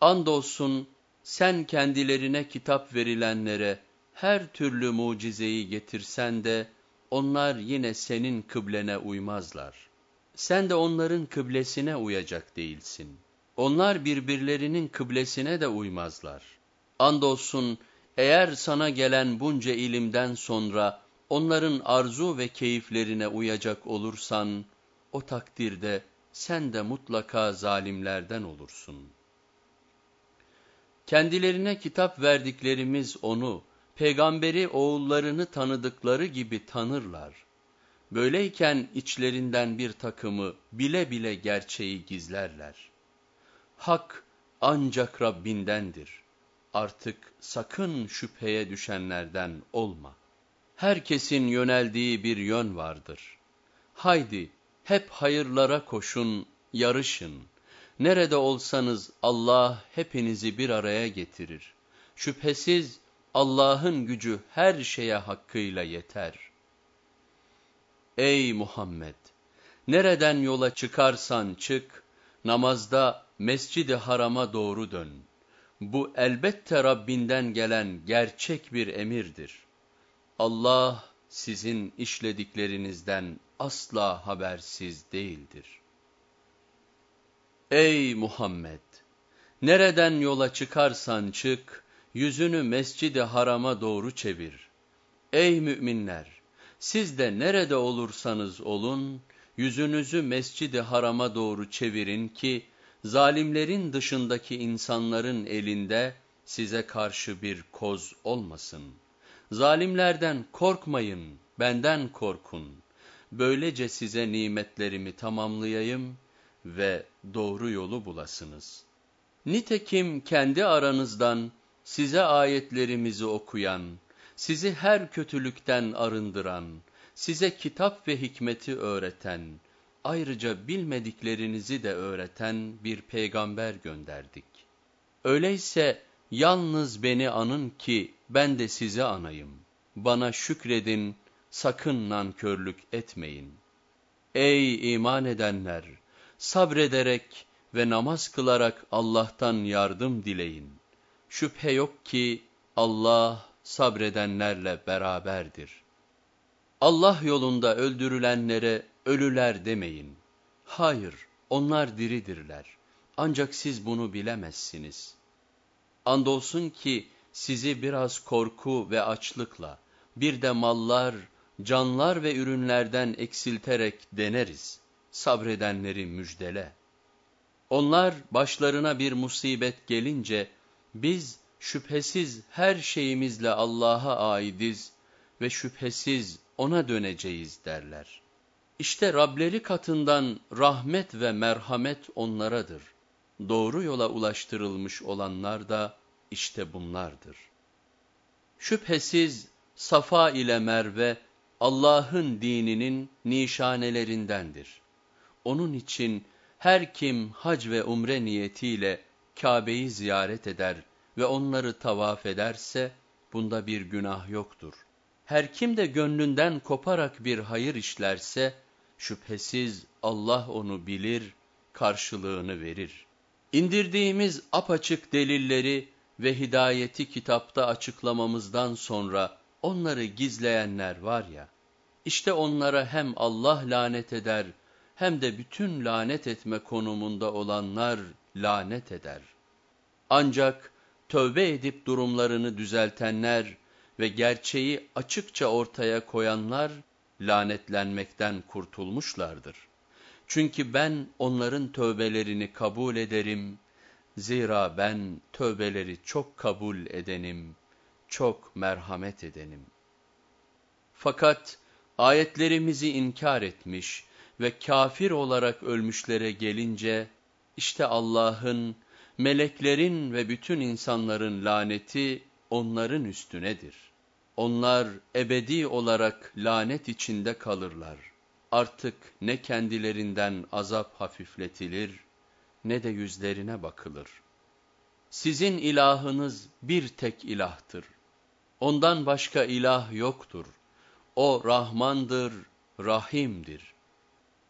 Andolsun sen kendilerine kitap verilenlere her türlü mucizeyi getirsen de onlar yine senin kıblene uymazlar. Sen de onların kıblesine uyacak değilsin. Onlar birbirlerinin kıblesine de uymazlar. Andolsun eğer sana gelen bunca ilimden sonra onların arzu ve keyiflerine uyacak olursan, o takdirde sen de mutlaka zalimlerden olursun. Kendilerine kitap verdiklerimiz onu, peygamberi oğullarını tanıdıkları gibi tanırlar. Böyleyken içlerinden bir takımı bile bile gerçeği gizlerler. Hak ancak Rabbindendir. Artık sakın şüpheye düşenlerden olma. Herkesin yöneldiği bir yön vardır. Haydi hep hayırlara koşun, yarışın. Nerede olsanız Allah hepinizi bir araya getirir. Şüphesiz Allah'ın gücü her şeye hakkıyla yeter. Ey Muhammed! Nereden yola çıkarsan çık, namazda mescidi harama doğru dön. Bu elbette Rabbinden gelen gerçek bir emirdir. Allah sizin işlediklerinizden asla habersiz değildir. Ey Muhammed! Nereden yola çıkarsan çık, yüzünü mescidi harama doğru çevir. Ey müminler! Siz de nerede olursanız olun, yüzünüzü mescidi harama doğru çevirin ki, zalimlerin dışındaki insanların elinde size karşı bir koz olmasın. Zalimlerden korkmayın, benden korkun. Böylece size nimetlerimi tamamlayayım ve doğru yolu bulasınız. Nitekim kendi aranızdan size ayetlerimizi okuyan, sizi her kötülükten arındıran, size kitap ve hikmeti öğreten, ayrıca bilmediklerinizi de öğreten bir peygamber gönderdik. Öyleyse yalnız beni anın ki ben de size anayım. Bana şükredin, sakın nankörlük etmeyin. Ey iman edenler! Sabrederek ve namaz kılarak Allah'tan yardım dileyin. Şüphe yok ki Allah sabredenlerle beraberdir. Allah yolunda öldürülenlere ölüler demeyin. Hayır, onlar diridirler. Ancak siz bunu bilemezsiniz. Andolsun ki sizi biraz korku ve açlıkla, bir de mallar, canlar ve ürünlerden eksilterek deneriz. Sabredenleri müjdele. Onlar başlarına bir musibet gelince, biz şüphesiz her şeyimizle Allah'a aidiz ve şüphesiz ona döneceğiz derler. İşte Rableri katından rahmet ve merhamet onlaradır. Doğru yola ulaştırılmış olanlar da işte bunlardır. Şüphesiz Safa ile Merve Allah'ın dininin nişanelerindendir. Onun için her kim hac ve umre niyetiyle Kabe'yi ziyaret eder ve onları tavaf ederse bunda bir günah yoktur. Her kim de gönlünden koparak bir hayır işlerse şüphesiz Allah onu bilir, karşılığını verir. İndirdiğimiz apaçık delilleri ve hidayeti kitapta açıklamamızdan sonra onları gizleyenler var ya, işte onlara hem Allah lanet eder hem de bütün lanet etme konumunda olanlar lanet eder. Ancak tövbe edip durumlarını düzeltenler ve gerçeği açıkça ortaya koyanlar lanetlenmekten kurtulmuşlardır. Çünkü ben onların tövbelerini kabul ederim, zira ben tövbeleri çok kabul edenim, çok merhamet edenim. Fakat ayetlerimizi inkar etmiş ve kafir olarak ölmüşlere gelince, işte Allah'ın, meleklerin ve bütün insanların laneti onların üstünedir. Onlar ebedi olarak lanet içinde kalırlar. Artık ne kendilerinden azap hafifletilir, ne de yüzlerine bakılır. Sizin ilahınız bir tek ilahtır. Ondan başka ilah yoktur. O Rahmandır, Rahim'dir.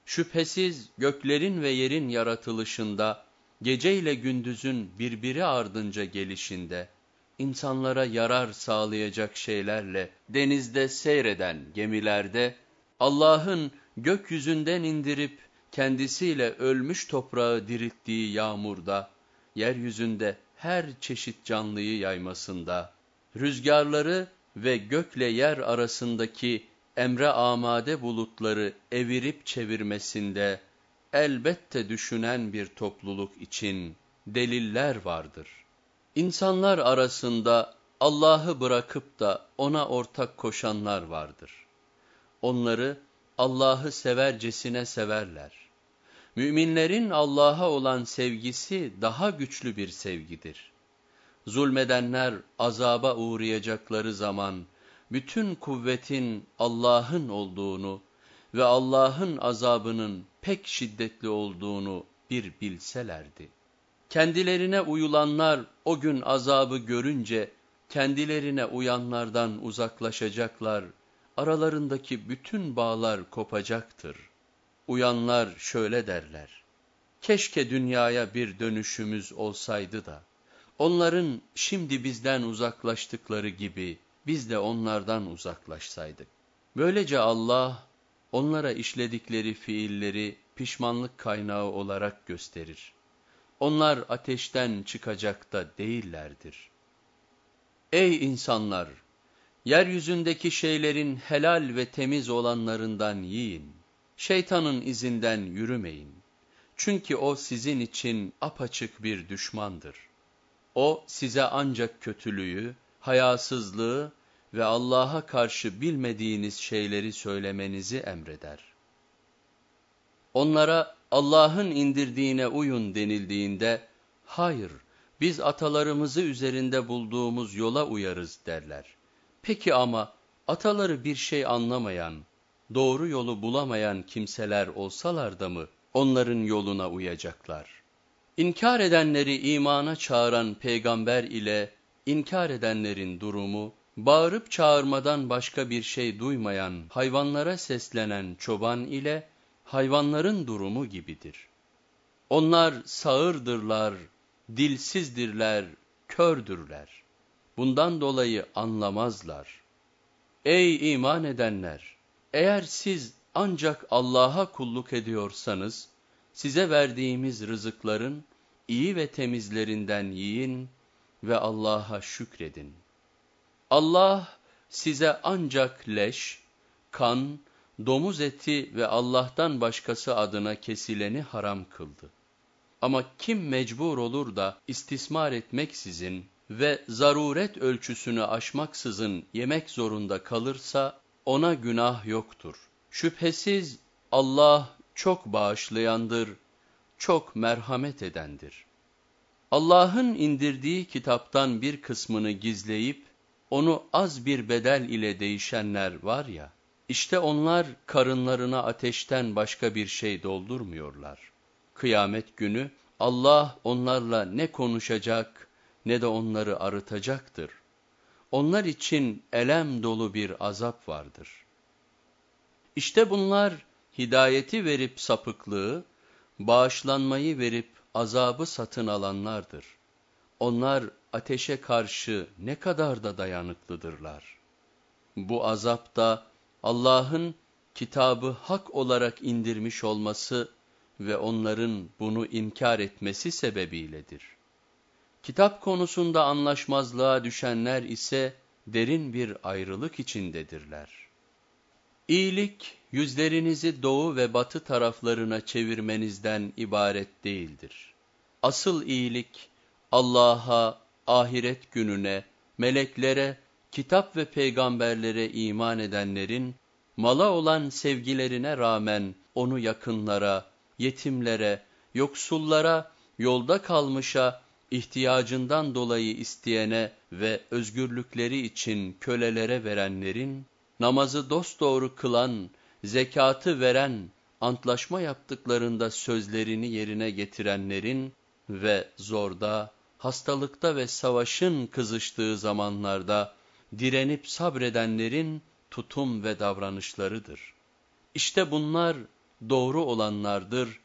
Şüphesiz göklerin ve yerin yaratılışında, gece ile gündüzün birbiri ardınca gelişinde, insanlara yarar sağlayacak şeylerle denizde seyreden gemilerde, Allah'ın gökyüzünden indirip kendisiyle ölmüş toprağı dirilttiği yağmurda, yeryüzünde her çeşit canlıyı yaymasında, rüzgarları ve gökle yer arasındaki emre amade bulutları evirip çevirmesinde, elbette düşünen bir topluluk için deliller vardır. İnsanlar arasında Allah'ı bırakıp da ona ortak koşanlar vardır. Onları Allah'ı severcesine severler. Müminlerin Allah'a olan sevgisi daha güçlü bir sevgidir. Zulmedenler azaba uğrayacakları zaman, bütün kuvvetin Allah'ın olduğunu ve Allah'ın azabının pek şiddetli olduğunu bir bilselerdi. Kendilerine uyulanlar o gün azabı görünce kendilerine uyanlardan uzaklaşacaklar, aralarındaki bütün bağlar kopacaktır. Uyanlar şöyle derler, keşke dünyaya bir dönüşümüz olsaydı da, onların şimdi bizden uzaklaştıkları gibi biz de onlardan uzaklaşsaydık. Böylece Allah onlara işledikleri fiilleri pişmanlık kaynağı olarak gösterir. Onlar ateşten çıkacak da değillerdir. Ey insanlar! Yeryüzündeki şeylerin helal ve temiz olanlarından yiyin. Şeytanın izinden yürümeyin. Çünkü o sizin için apaçık bir düşmandır. O size ancak kötülüğü, hayasızlığı ve Allah'a karşı bilmediğiniz şeyleri söylemenizi emreder. Onlara Allah'ın indirdiğine uyun denildiğinde, hayır biz atalarımızı üzerinde bulduğumuz yola uyarız derler. Peki ama ataları bir şey anlamayan, doğru yolu bulamayan kimseler olsalar da mı onların yoluna uyacaklar? İnkar edenleri imana çağıran peygamber ile inkar edenlerin durumu, bağırıp çağırmadan başka bir şey duymayan hayvanlara seslenen çoban ile hayvanların durumu gibidir. Onlar sağırdırlar, dilsizdirler, kördürler. Bundan dolayı anlamazlar. Ey iman edenler! Eğer siz ancak Allah'a kulluk ediyorsanız, size verdiğimiz rızıkların iyi ve temizlerinden yiyin ve Allah'a şükredin. Allah size ancak leş, kan, domuz eti ve Allah'tan başkası adına kesileni haram kıldı. Ama kim mecbur olur da istismar etmeksizin ve zaruret ölçüsünü aşmaksızın yemek zorunda kalırsa ona günah yoktur. Şüphesiz Allah çok bağışlayandır, çok merhamet edendir. Allah'ın indirdiği kitaptan bir kısmını gizleyip, onu az bir bedel ile değişenler var ya, işte onlar karınlarına ateşten başka bir şey doldurmuyorlar. Kıyamet günü Allah onlarla ne konuşacak ne de onları arıtacaktır. Onlar için elem dolu bir azap vardır. İşte bunlar hidayeti verip sapıklığı, bağışlanmayı verip azabı satın alanlardır. Onlar ateşe karşı ne kadar da dayanıklıdırlar. Bu azap da Allah'ın kitabı hak olarak indirmiş olması ve onların bunu inkar etmesi sebebiyledir. Kitap konusunda anlaşmazlığa düşenler ise derin bir ayrılık içindedirler. İyilik, yüzlerinizi doğu ve batı taraflarına çevirmenizden ibaret değildir. Asıl iyilik, Allah'a, ahiret gününe, meleklere, kitap ve peygamberlere iman edenlerin, mala olan sevgilerine rağmen onu yakınlara, yetimlere, yoksullara, yolda kalmışa, ihtiyacından dolayı isteyene ve özgürlükleri için kölelere verenlerin, namazı dosdoğru kılan, zekatı veren, antlaşma yaptıklarında sözlerini yerine getirenlerin ve zorda, hastalıkta ve savaşın kızıştığı zamanlarda direnip sabredenlerin tutum ve davranışlarıdır. İşte bunlar doğru olanlardır.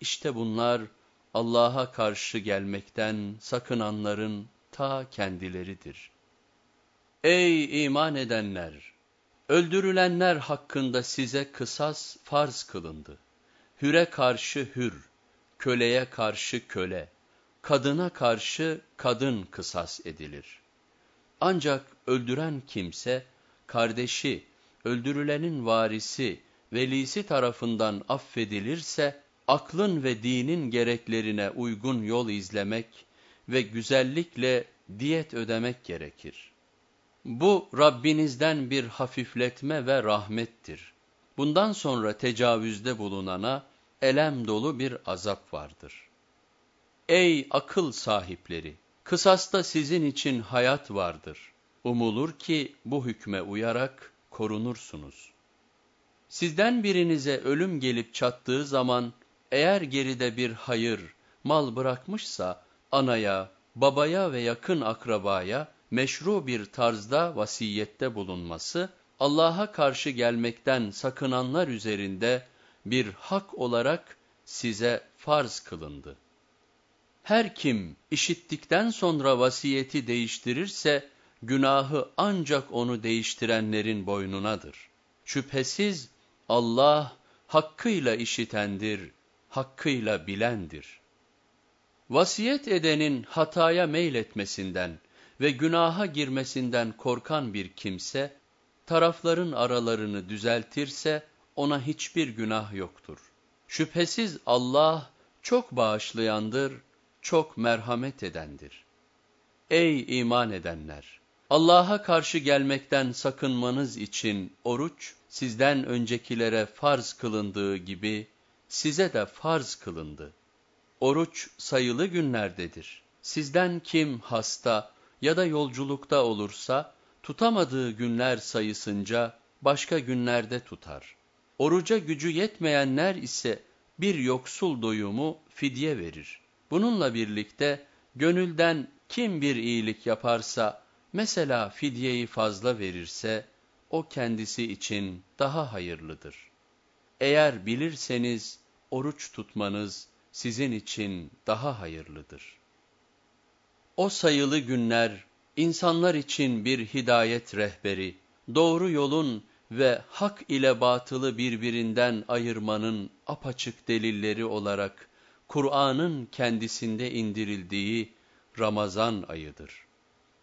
İşte bunlar Allah'a karşı gelmekten sakınanların ta kendileridir. Ey iman edenler! Öldürülenler hakkında size kısas farz kılındı. Hüre karşı hür, köleye karşı köle, kadına karşı kadın kısas edilir. Ancak öldüren kimse, kardeşi, öldürülenin varisi, velisi tarafından affedilirse, aklın ve dinin gereklerine uygun yol izlemek ve güzellikle diyet ödemek gerekir. Bu Rabbinizden bir hafifletme ve rahmettir. Bundan sonra tecavüzde bulunana elem dolu bir azap vardır. Ey akıl sahipleri! Kısasta sizin için hayat vardır. Umulur ki bu hükme uyarak korunursunuz. Sizden birinize ölüm gelip çattığı zaman eğer geride bir hayır, mal bırakmışsa anaya, babaya ve yakın akrabaya meşru bir tarzda vasiyette bulunması, Allah'a karşı gelmekten sakınanlar üzerinde bir hak olarak size farz kılındı. Her kim işittikten sonra vasiyeti değiştirirse, günahı ancak onu değiştirenlerin boynunadır. Şüphesiz Allah hakkıyla işitendir, hakkıyla bilendir. Vasiyet edenin hataya meyletmesinden ve günaha girmesinden korkan bir kimse, tarafların aralarını düzeltirse ona hiçbir günah yoktur. Şüphesiz Allah çok bağışlayandır, çok merhamet edendir. Ey iman edenler! Allah'a karşı gelmekten sakınmanız için oruç, sizden öncekilere farz kılındığı gibi, size de farz kılındı. Oruç sayılı günlerdedir. Sizden kim hasta ya da yolculukta olursa, tutamadığı günler sayısınca başka günlerde tutar. Oruca gücü yetmeyenler ise bir yoksul doyumu fidye verir. Bununla birlikte gönülden kim bir iyilik yaparsa, mesela fidyeyi fazla verirse, o kendisi için daha hayırlıdır. Eğer bilirseniz oruç tutmanız sizin için daha hayırlıdır. O sayılı günler insanlar için bir hidayet rehberi, doğru yolun ve hak ile batılı birbirinden ayırmanın apaçık delilleri olarak Kur'an'ın kendisinde indirildiği Ramazan ayıdır.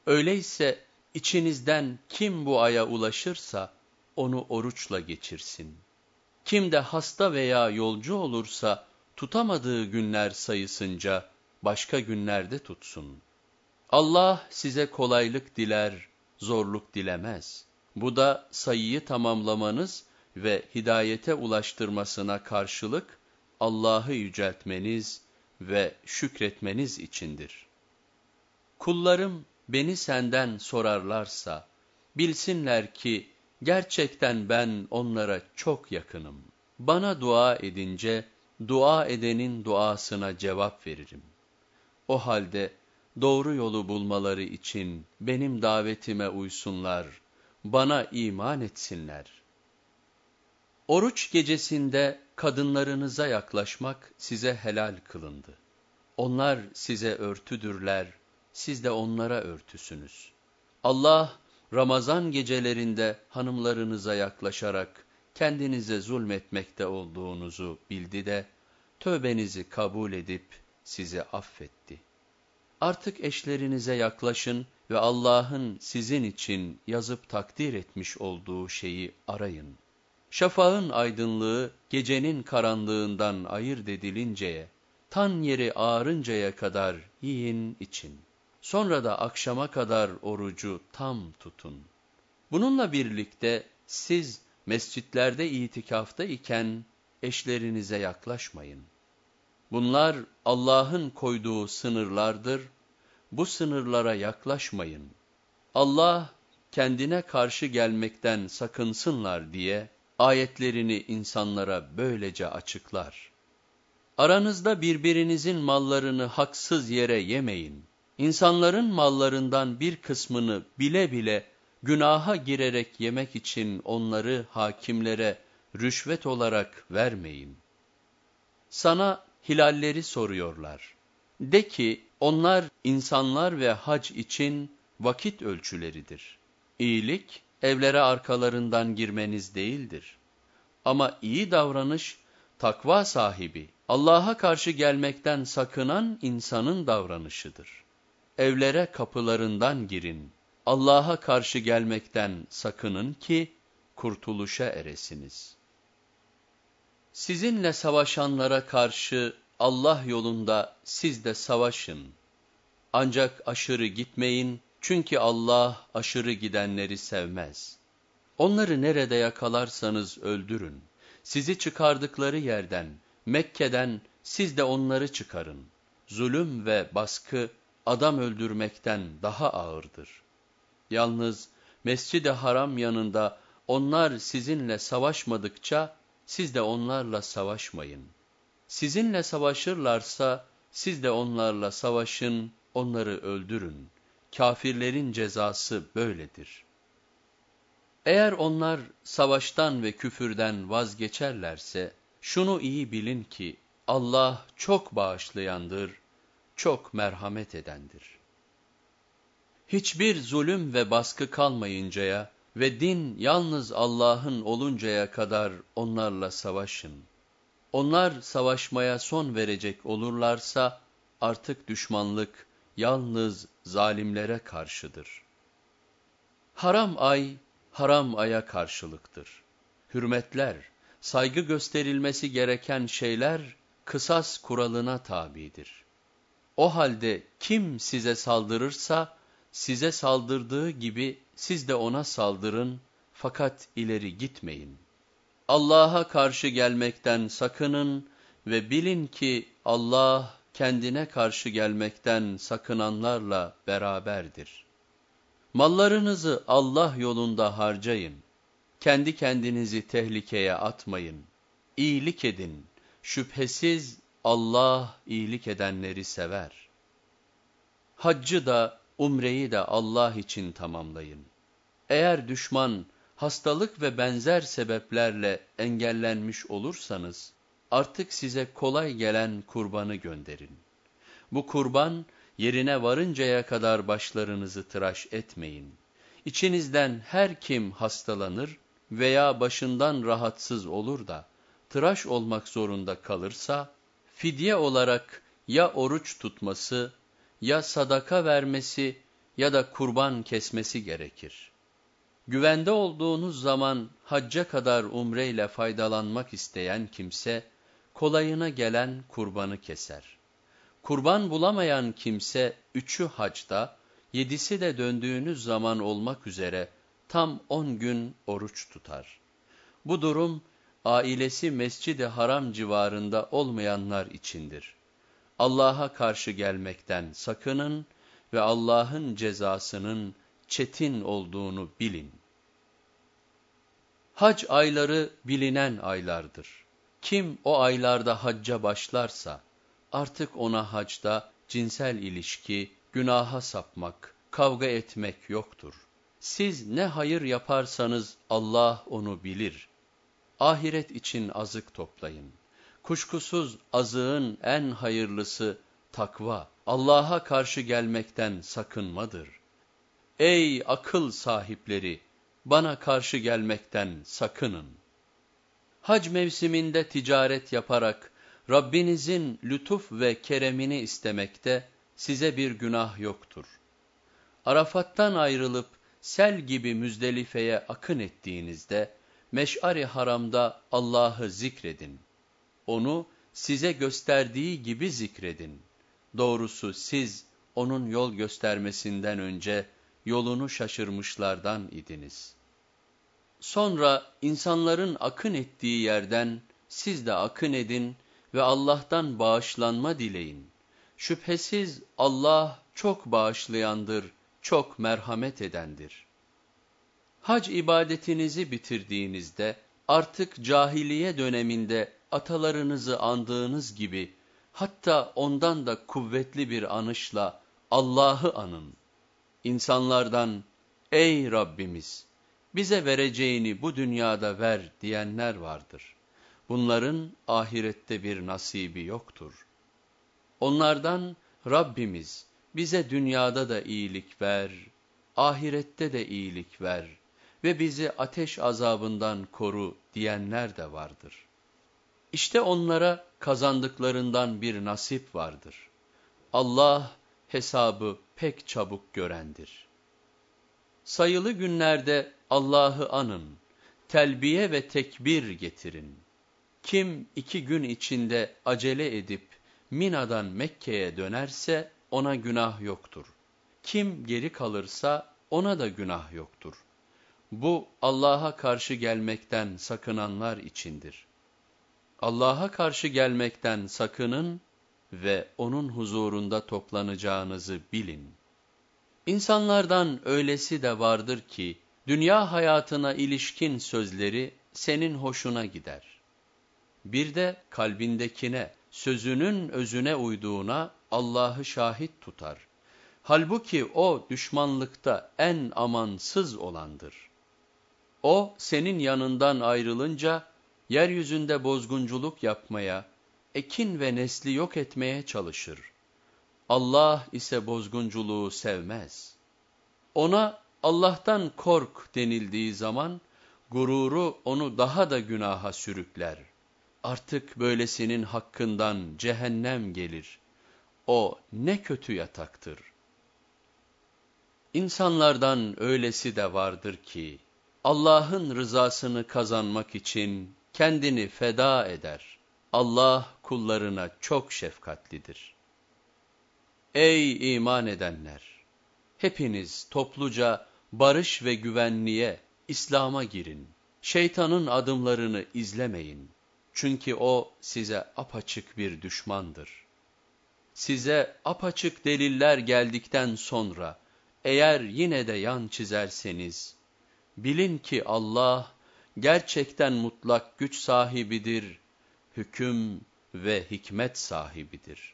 Öyleyse içinizden kim bu aya ulaşırsa onu oruçla geçirsin. Kim de hasta veya yolcu olursa tutamadığı günler sayısınca başka günlerde tutsun. Allah size kolaylık diler, zorluk dilemez. Bu da sayıyı tamamlamanız ve hidayete ulaştırmasına karşılık Allah'ı yüceltmeniz ve şükretmeniz içindir. Kullarım beni senden sorarlarsa, bilsinler ki gerçekten ben onlara çok yakınım. Bana dua edince, dua edenin duasına cevap veririm. O halde doğru yolu bulmaları için benim davetime uysunlar, bana iman etsinler. Oruç gecesinde kadınlarınıza yaklaşmak size helal kılındı. Onlar size örtüdürler, siz de onlara örtüsünüz. Allah, Ramazan gecelerinde hanımlarınıza yaklaşarak kendinize zulmetmekte olduğunuzu bildi de, tövbenizi kabul edip sizi affetti. Artık eşlerinize yaklaşın ve Allah'ın sizin için yazıp takdir etmiş olduğu şeyi arayın. Şafağın aydınlığı gecenin karanlığından ayırt edilinceye, tan yeri ağarıncaya kadar yiyin için. Sonra da akşama kadar orucu tam tutun. Bununla birlikte siz mescitlerde itikafta iken eşlerinize yaklaşmayın. Bunlar Allah'ın koyduğu sınırlardır, bu sınırlara yaklaşmayın. Allah kendine karşı gelmekten sakınsınlar diye ayetlerini insanlara böylece açıklar. Aranızda birbirinizin mallarını haksız yere yemeyin. İnsanların mallarından bir kısmını bile bile günaha girerek yemek için onları hakimlere rüşvet olarak vermeyin. Sana hilalleri soruyorlar. De ki onlar insanlar ve hac için vakit ölçüleridir. İyilik evlere arkalarından girmeniz değildir. Ama iyi davranış takva sahibi, Allah'a karşı gelmekten sakınan insanın davranışıdır. Evlere kapılarından girin. Allah'a karşı gelmekten sakının ki kurtuluşa eresiniz. Sizinle savaşanlara karşı Allah yolunda siz de savaşın. Ancak aşırı gitmeyin çünkü Allah aşırı gidenleri sevmez. Onları nerede yakalarsanız öldürün. Sizi çıkardıkları yerden, Mekke'den siz de onları çıkarın. Zulüm ve baskı adam öldürmekten daha ağırdır. Yalnız Mescid-i Haram yanında onlar sizinle savaşmadıkça siz de onlarla savaşmayın. Sizinle savaşırlarsa siz de onlarla savaşın, onları öldürün. Kafirlerin cezası böyledir. Eğer onlar savaştan ve küfürden vazgeçerlerse, şunu iyi bilin ki Allah çok bağışlayandır, çok merhamet edendir. Hiçbir zulüm ve baskı kalmayıncaya ve din yalnız Allah'ın oluncaya kadar onlarla savaşın. Onlar savaşmaya son verecek olurlarsa artık düşmanlık yalnız zalimlere karşıdır. Haram ay, haram aya karşılıktır. Hürmetler, saygı gösterilmesi gereken şeyler kısas kuralına tabidir. O halde kim size saldırırsa, size saldırdığı gibi siz de ona saldırın fakat ileri gitmeyin. Allah'a karşı gelmekten sakının ve bilin ki Allah kendine karşı gelmekten sakınanlarla beraberdir. Mallarınızı Allah yolunda harcayın. Kendi kendinizi tehlikeye atmayın. İyilik edin. Şüphesiz Allah iyilik edenleri sever. Haccı da umreyi de Allah için tamamlayın. Eğer düşman hastalık ve benzer sebeplerle engellenmiş olursanız, artık size kolay gelen kurbanı gönderin. Bu kurban yerine varıncaya kadar başlarınızı tıraş etmeyin. İçinizden her kim hastalanır veya başından rahatsız olur da tıraş olmak zorunda kalırsa, fidye olarak ya oruç tutması, ya sadaka vermesi ya da kurban kesmesi gerekir. Güvende olduğunuz zaman hacca kadar umreyle faydalanmak isteyen kimse, kolayına gelen kurbanı keser. Kurban bulamayan kimse üçü hacda, yedisi de döndüğünüz zaman olmak üzere tam on gün oruç tutar. Bu durum, ailesi Mescid-i Haram civarında olmayanlar içindir. Allah'a karşı gelmekten sakının ve Allah'ın cezasının çetin olduğunu bilin. Hac ayları bilinen aylardır. Kim o aylarda hacca başlarsa, artık ona hacda cinsel ilişki, günaha sapmak, kavga etmek yoktur. Siz ne hayır yaparsanız Allah onu bilir. Ahiret için azık toplayın. Kuşkusuz azığın en hayırlısı takva, Allah'a karşı gelmekten sakınmadır. Ey akıl sahipleri! Bana karşı gelmekten sakının. Hac mevsiminde ticaret yaparak Rabbinizin lütuf ve keremini istemekte size bir günah yoktur. Arafat'tan ayrılıp sel gibi Müzdelife'ye akın ettiğinizde, Meş'ari haramda Allah'ı zikredin. Onu size gösterdiği gibi zikredin. Doğrusu siz onun yol göstermesinden önce yolunu şaşırmışlardan idiniz. Sonra insanların akın ettiği yerden siz de akın edin ve Allah'tan bağışlanma dileyin. Şüphesiz Allah çok bağışlayandır, çok merhamet edendir. Hac ibadetinizi bitirdiğinizde artık cahiliye döneminde atalarınızı andığınız gibi hatta ondan da kuvvetli bir anışla Allah'ı anın. İnsanlardan ey Rabbimiz bize vereceğini bu dünyada ver diyenler vardır. Bunların ahirette bir nasibi yoktur. Onlardan Rabbimiz bize dünyada da iyilik ver, ahirette de iyilik ver ve bizi ateş azabından koru diyenler de vardır. İşte onlara kazandıklarından bir nasip vardır. Allah hesabı pek çabuk görendir. Sayılı günlerde Allah'ı anın, telbiye ve tekbir getirin. Kim iki gün içinde acele edip Mina'dan Mekke'ye dönerse ona günah yoktur. Kim geri kalırsa ona da günah yoktur. Bu Allah'a karşı gelmekten sakınanlar içindir. Allah'a karşı gelmekten sakının ve onun huzurunda toplanacağınızı bilin. İnsanlardan öylesi de vardır ki, dünya hayatına ilişkin sözleri senin hoşuna gider. Bir de kalbindekine, sözünün özüne uyduğuna Allah'ı şahit tutar. Halbuki o düşmanlıkta en amansız olandır. O senin yanından ayrılınca, yeryüzünde bozgunculuk yapmaya, ekin ve nesli yok etmeye çalışır. Allah ise bozgunculuğu sevmez. Ona Allah'tan kork denildiği zaman, gururu onu daha da günaha sürükler. Artık böylesinin hakkından cehennem gelir. O ne kötü yataktır. İnsanlardan öylesi de vardır ki, Allah'ın rızasını kazanmak için kendini feda eder. Allah kullarına çok şefkatlidir. Ey iman edenler! Hepiniz topluca barış ve güvenliğe, İslam'a girin. Şeytanın adımlarını izlemeyin. Çünkü o size apaçık bir düşmandır. Size apaçık deliller geldikten sonra, eğer yine de yan çizerseniz, bilin ki Allah gerçekten mutlak güç sahibidir, hüküm ve hikmet sahibidir.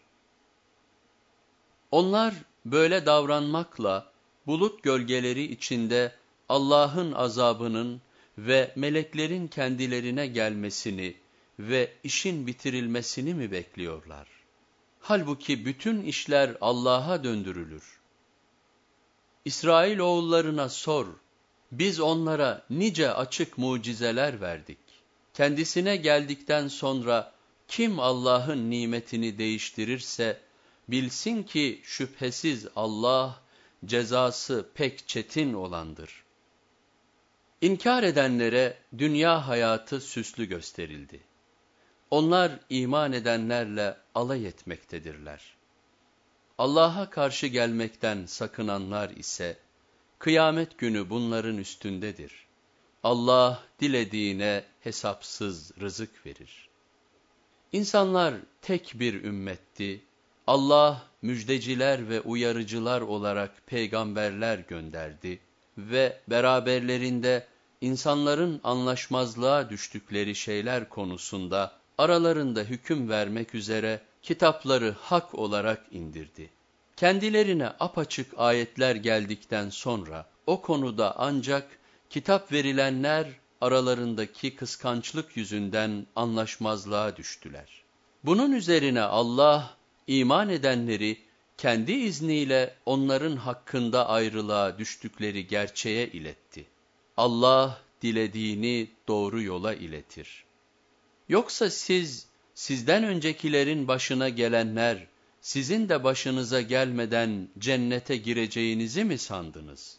Onlar böyle davranmakla bulut gölgeleri içinde Allah'ın azabının ve meleklerin kendilerine gelmesini ve işin bitirilmesini mi bekliyorlar? Halbuki bütün işler Allah'a döndürülür. İsrail oğullarına sor, biz onlara nice açık mucizeler verdik. Kendisine geldikten sonra kim Allah'ın nimetini değiştirirse, bilsin ki şüphesiz Allah cezası pek çetin olandır. İnkar edenlere dünya hayatı süslü gösterildi. Onlar iman edenlerle alay etmektedirler. Allah'a karşı gelmekten sakınanlar ise, kıyamet günü bunların üstündedir. Allah dilediğine hesapsız rızık verir. İnsanlar tek bir ümmetti, Allah müjdeciler ve uyarıcılar olarak peygamberler gönderdi ve beraberlerinde insanların anlaşmazlığa düştükleri şeyler konusunda aralarında hüküm vermek üzere kitapları hak olarak indirdi. Kendilerine apaçık ayetler geldikten sonra o konuda ancak kitap verilenler aralarındaki kıskançlık yüzünden anlaşmazlığa düştüler. Bunun üzerine Allah iman edenleri kendi izniyle onların hakkında ayrılığa düştükleri gerçeğe iletti. Allah dilediğini doğru yola iletir. Yoksa siz, sizden öncekilerin başına gelenler, sizin de başınıza gelmeden cennete gireceğinizi mi sandınız?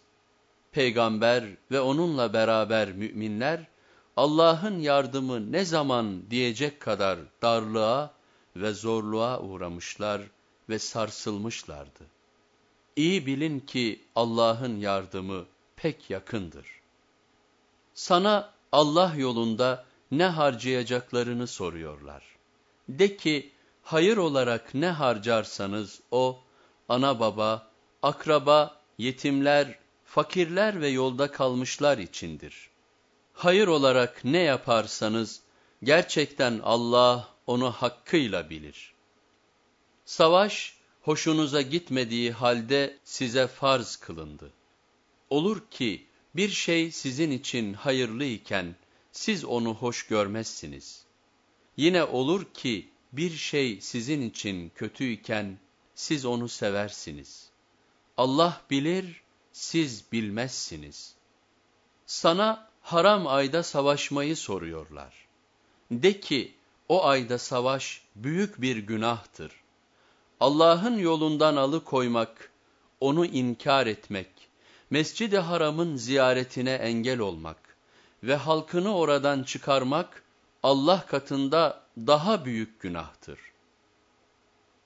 Peygamber ve onunla beraber müminler, Allah'ın yardımı ne zaman diyecek kadar darlığa ve zorluğa uğramışlar ve sarsılmışlardı. İyi bilin ki Allah'ın yardımı pek yakındır. Sana Allah yolunda ne harcayacaklarını soruyorlar. De ki, hayır olarak ne harcarsanız o, ana baba, akraba, yetimler, fakirler ve yolda kalmışlar içindir. Hayır olarak ne yaparsanız, gerçekten Allah onu hakkıyla bilir. Savaş, hoşunuza gitmediği halde size farz kılındı. Olur ki, bir şey sizin için hayırlı iken, siz onu hoş görmezsiniz. Yine olur ki, bir şey sizin için kötüyken, siz onu seversiniz. Allah bilir, siz bilmezsiniz. Sana haram ayda savaşmayı soruyorlar. De ki, o ayda savaş büyük bir günahtır. Allah'ın yolundan alıkoymak, onu inkar etmek, Mescid-i Haram'ın ziyaretine engel olmak ve halkını oradan çıkarmak, Allah katında daha büyük günahtır.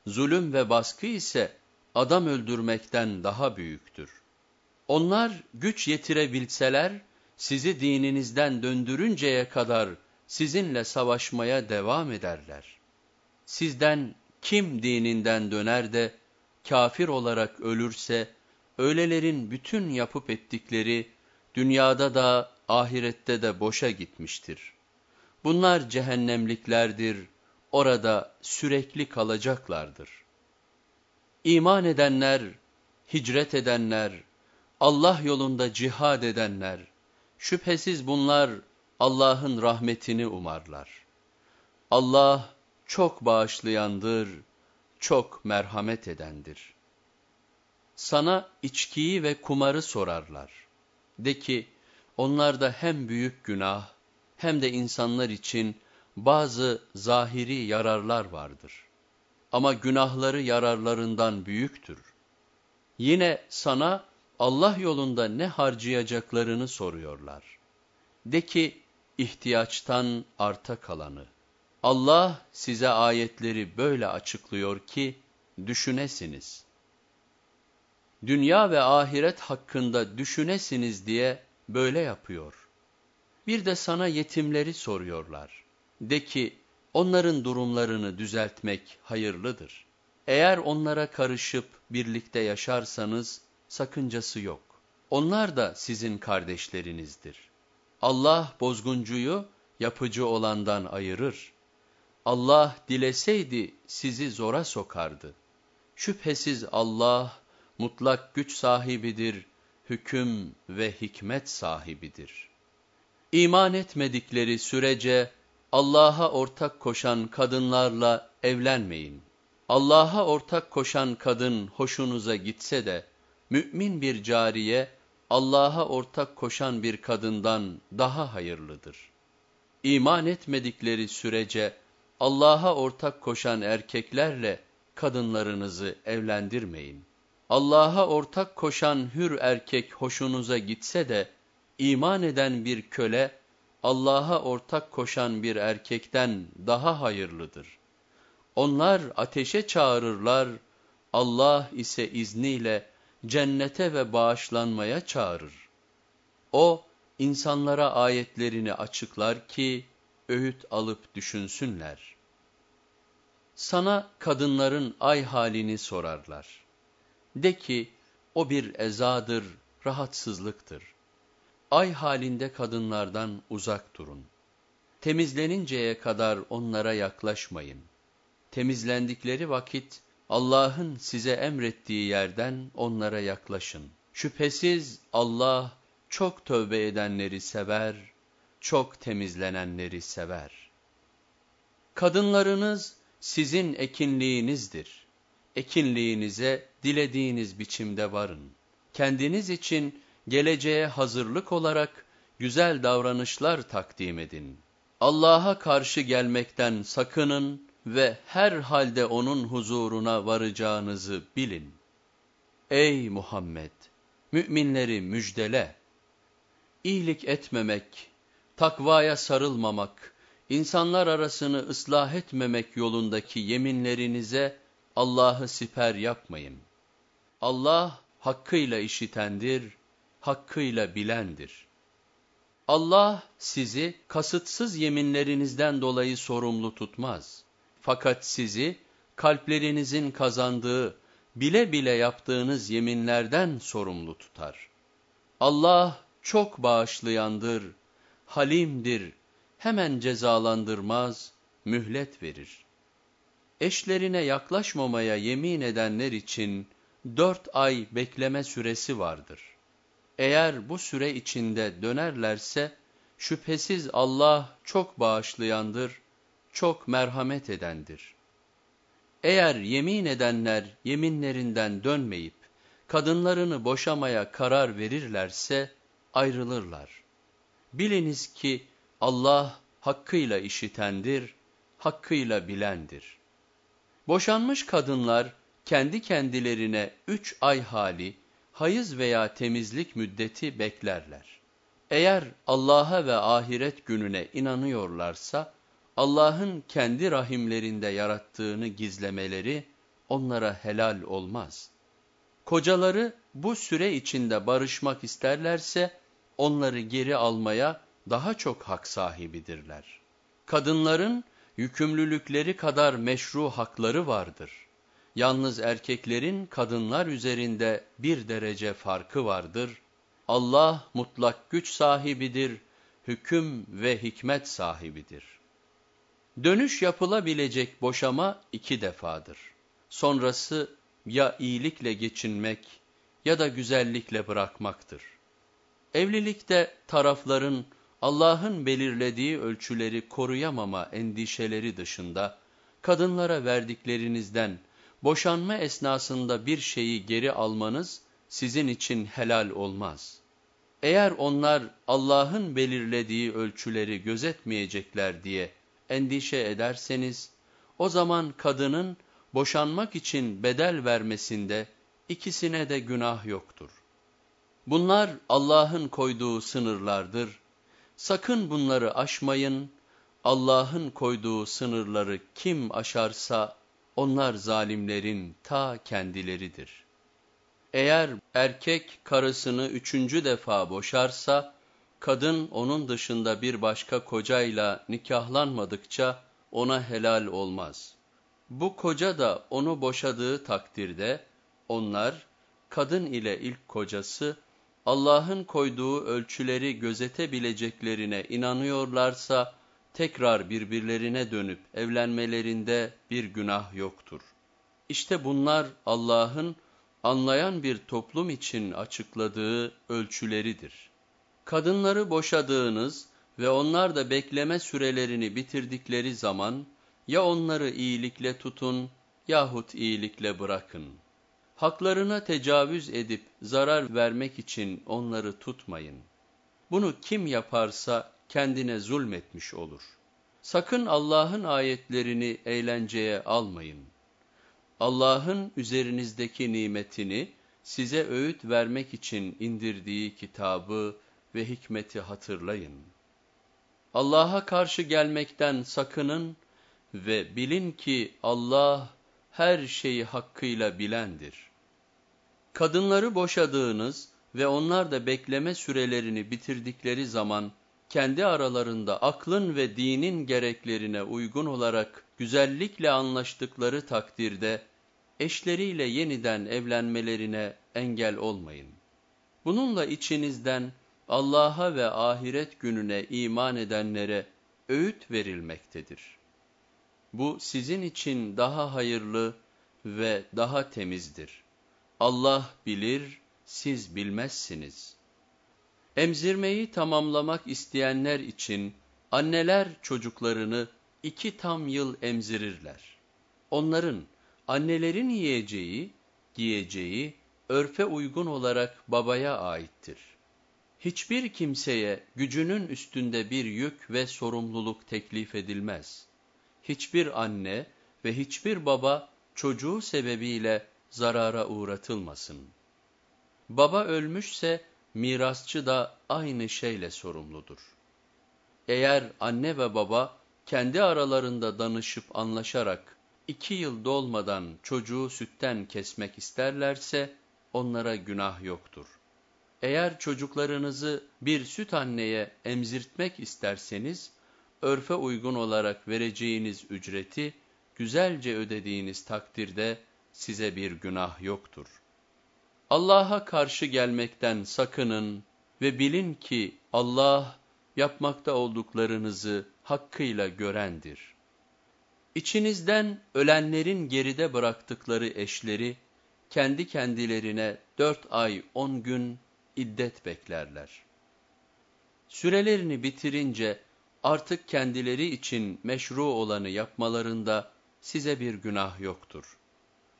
Zulüm ve baskı ise adam öldürmekten daha büyüktür. Onlar güç yetirebilseler, sizi dininizden döndürünceye kadar sizinle savaşmaya devam ederler. Sizden kim dininden döner de kafir olarak ölürse, öylelerin bütün yapıp ettikleri dünyada da ahirette de boşa gitmiştir. Bunlar cehennemliklerdir, orada sürekli kalacaklardır. İman edenler, hicret edenler, Allah yolunda cihad edenler, şüphesiz bunlar Allah'ın rahmetini umarlar. Allah çok bağışlayandır, çok merhamet edendir. Sana içkiyi ve kumarı sorarlar. De ki, onlarda hem büyük günah, hem de insanlar için bazı zahiri yararlar vardır. Ama günahları yararlarından büyüktür. Yine sana Allah yolunda ne harcayacaklarını soruyorlar. De ki, ihtiyaçtan arta kalanı, Allah size ayetleri böyle açıklıyor ki düşünesiniz. Dünya ve ahiret hakkında düşünesiniz diye böyle yapıyor. Bir de sana yetimleri soruyorlar. De ki onların durumlarını düzeltmek hayırlıdır. Eğer onlara karışıp birlikte yaşarsanız sakıncası yok. Onlar da sizin kardeşlerinizdir. Allah bozguncuyu yapıcı olandan ayırır. Allah dileseydi sizi zora sokardı. Şüphesiz Allah mutlak güç sahibidir, hüküm ve hikmet sahibidir. İman etmedikleri sürece Allah'a ortak koşan kadınlarla evlenmeyin. Allah'a ortak koşan kadın hoşunuza gitse de, mümin bir cariye, Allah'a ortak koşan bir kadından daha hayırlıdır. İman etmedikleri sürece, Allah'a ortak koşan erkeklerle kadınlarınızı evlendirmeyin. Allah'a ortak koşan hür erkek hoşunuza gitse de, iman eden bir köle, Allah'a ortak koşan bir erkekten daha hayırlıdır. Onlar ateşe çağırırlar, Allah ise izniyle cennete ve bağışlanmaya çağırır. O, insanlara ayetlerini açıklar ki, öğüt alıp düşünsünler. Sana kadınların ay halini sorarlar. De ki, o bir ezadır, rahatsızlıktır. Ay halinde kadınlardan uzak durun. Temizleninceye kadar onlara yaklaşmayın. Temizlendikleri vakit Allah'ın size emrettiği yerden onlara yaklaşın. Şüphesiz Allah çok tövbe edenleri sever, çok temizlenenleri sever. Kadınlarınız sizin ekinliğinizdir. Ekinliğinize dilediğiniz biçimde varın. Kendiniz için geleceğe hazırlık olarak güzel davranışlar takdim edin. Allah'a karşı gelmekten sakının ve her halde onun huzuruna varacağınızı bilin. Ey Muhammed! Müminleri müjdele! İyilik etmemek, takvaya sarılmamak, insanlar arasını ıslah etmemek yolundaki yeminlerinize Allah'ı siper yapmayın. Allah hakkıyla işitendir, hakkıyla bilendir. Allah sizi kasıtsız yeminlerinizden dolayı sorumlu tutmaz. Fakat sizi kalplerinizin kazandığı, bile bile yaptığınız yeminlerden sorumlu tutar. Allah çok bağışlayandır, halimdir, hemen cezalandırmaz, mühlet verir. Eşlerine yaklaşmamaya yemin edenler için dört ay bekleme süresi vardır. Eğer bu süre içinde dönerlerse, şüphesiz Allah çok bağışlayandır, çok merhamet edendir. Eğer yemin edenler yeminlerinden dönmeyip, kadınlarını boşamaya karar verirlerse, ayrılırlar. Biliniz ki Allah hakkıyla işitendir, hakkıyla bilendir. Boşanmış kadınlar kendi kendilerine üç ay hali, hayız veya temizlik müddeti beklerler. Eğer Allah'a ve ahiret gününe inanıyorlarsa, Allah'ın kendi rahimlerinde yarattığını gizlemeleri onlara helal olmaz. Kocaları bu süre içinde barışmak isterlerse, onları geri almaya daha çok hak sahibidirler. Kadınların yükümlülükleri kadar meşru hakları vardır. Yalnız erkeklerin kadınlar üzerinde bir derece farkı vardır. Allah mutlak güç sahibidir, hüküm ve hikmet sahibidir. Dönüş yapılabilecek boşama iki defadır. Sonrası ya iyilikle geçinmek ya da güzellikle bırakmaktır. Evlilikte tarafların Allah'ın belirlediği ölçüleri koruyamama endişeleri dışında, kadınlara verdiklerinizden boşanma esnasında bir şeyi geri almanız sizin için helal olmaz. Eğer onlar Allah'ın belirlediği ölçüleri gözetmeyecekler diye endişe ederseniz, o zaman kadının boşanmak için bedel vermesinde ikisine de günah yoktur. Bunlar Allah'ın koyduğu sınırlardır. Sakın bunları aşmayın. Allah'ın koyduğu sınırları kim aşarsa onlar zalimlerin ta kendileridir. Eğer erkek karısını üçüncü defa boşarsa, kadın onun dışında bir başka kocayla nikahlanmadıkça ona helal olmaz. Bu koca da onu boşadığı takdirde, onlar, kadın ile ilk kocası, Allah'ın koyduğu ölçüleri gözetebileceklerine inanıyorlarsa, tekrar birbirlerine dönüp evlenmelerinde bir günah yoktur. İşte bunlar Allah'ın anlayan bir toplum için açıkladığı ölçüleridir. Kadınları boşadığınız ve onlar da bekleme sürelerini bitirdikleri zaman ya onları iyilikle tutun yahut iyilikle bırakın. Haklarına tecavüz edip zarar vermek için onları tutmayın. Bunu kim yaparsa kendine zulmetmiş olur. Sakın Allah'ın ayetlerini eğlenceye almayın. Allah'ın üzerinizdeki nimetini size öğüt vermek için indirdiği kitabı ve hikmeti hatırlayın. Allah'a karşı gelmekten sakının ve bilin ki Allah her şeyi hakkıyla bilendir. Kadınları boşadığınız ve onlar da bekleme sürelerini bitirdikleri zaman kendi aralarında aklın ve dinin gereklerine uygun olarak güzellikle anlaştıkları takdirde eşleriyle yeniden evlenmelerine engel olmayın. Bununla içinizden Allah'a ve ahiret gününe iman edenlere öğüt verilmektedir. Bu sizin için daha hayırlı ve daha temizdir. Allah bilir, siz bilmezsiniz. Emzirmeyi tamamlamak isteyenler için anneler çocuklarını iki tam yıl emzirirler. Onların annelerin yiyeceği, giyeceği, örfe uygun olarak babaya aittir. Hiçbir kimseye gücünün üstünde bir yük ve sorumluluk teklif edilmez. Hiçbir anne ve hiçbir baba çocuğu sebebiyle zarara uğratılmasın. Baba ölmüşse mirasçı da aynı şeyle sorumludur. Eğer anne ve baba kendi aralarında danışıp anlaşarak iki yıl dolmadan çocuğu sütten kesmek isterlerse onlara günah yoktur. Eğer çocuklarınızı bir süt anneye emzirtmek isterseniz, örfe uygun olarak vereceğiniz ücreti güzelce ödediğiniz takdirde size bir günah yoktur. Allah'a karşı gelmekten sakının ve bilin ki Allah yapmakta olduklarınızı hakkıyla görendir. İçinizden ölenlerin geride bıraktıkları eşleri, kendi kendilerine dört ay on gün iddet beklerler. Sürelerini bitirince artık kendileri için meşru olanı yapmalarında size bir günah yoktur.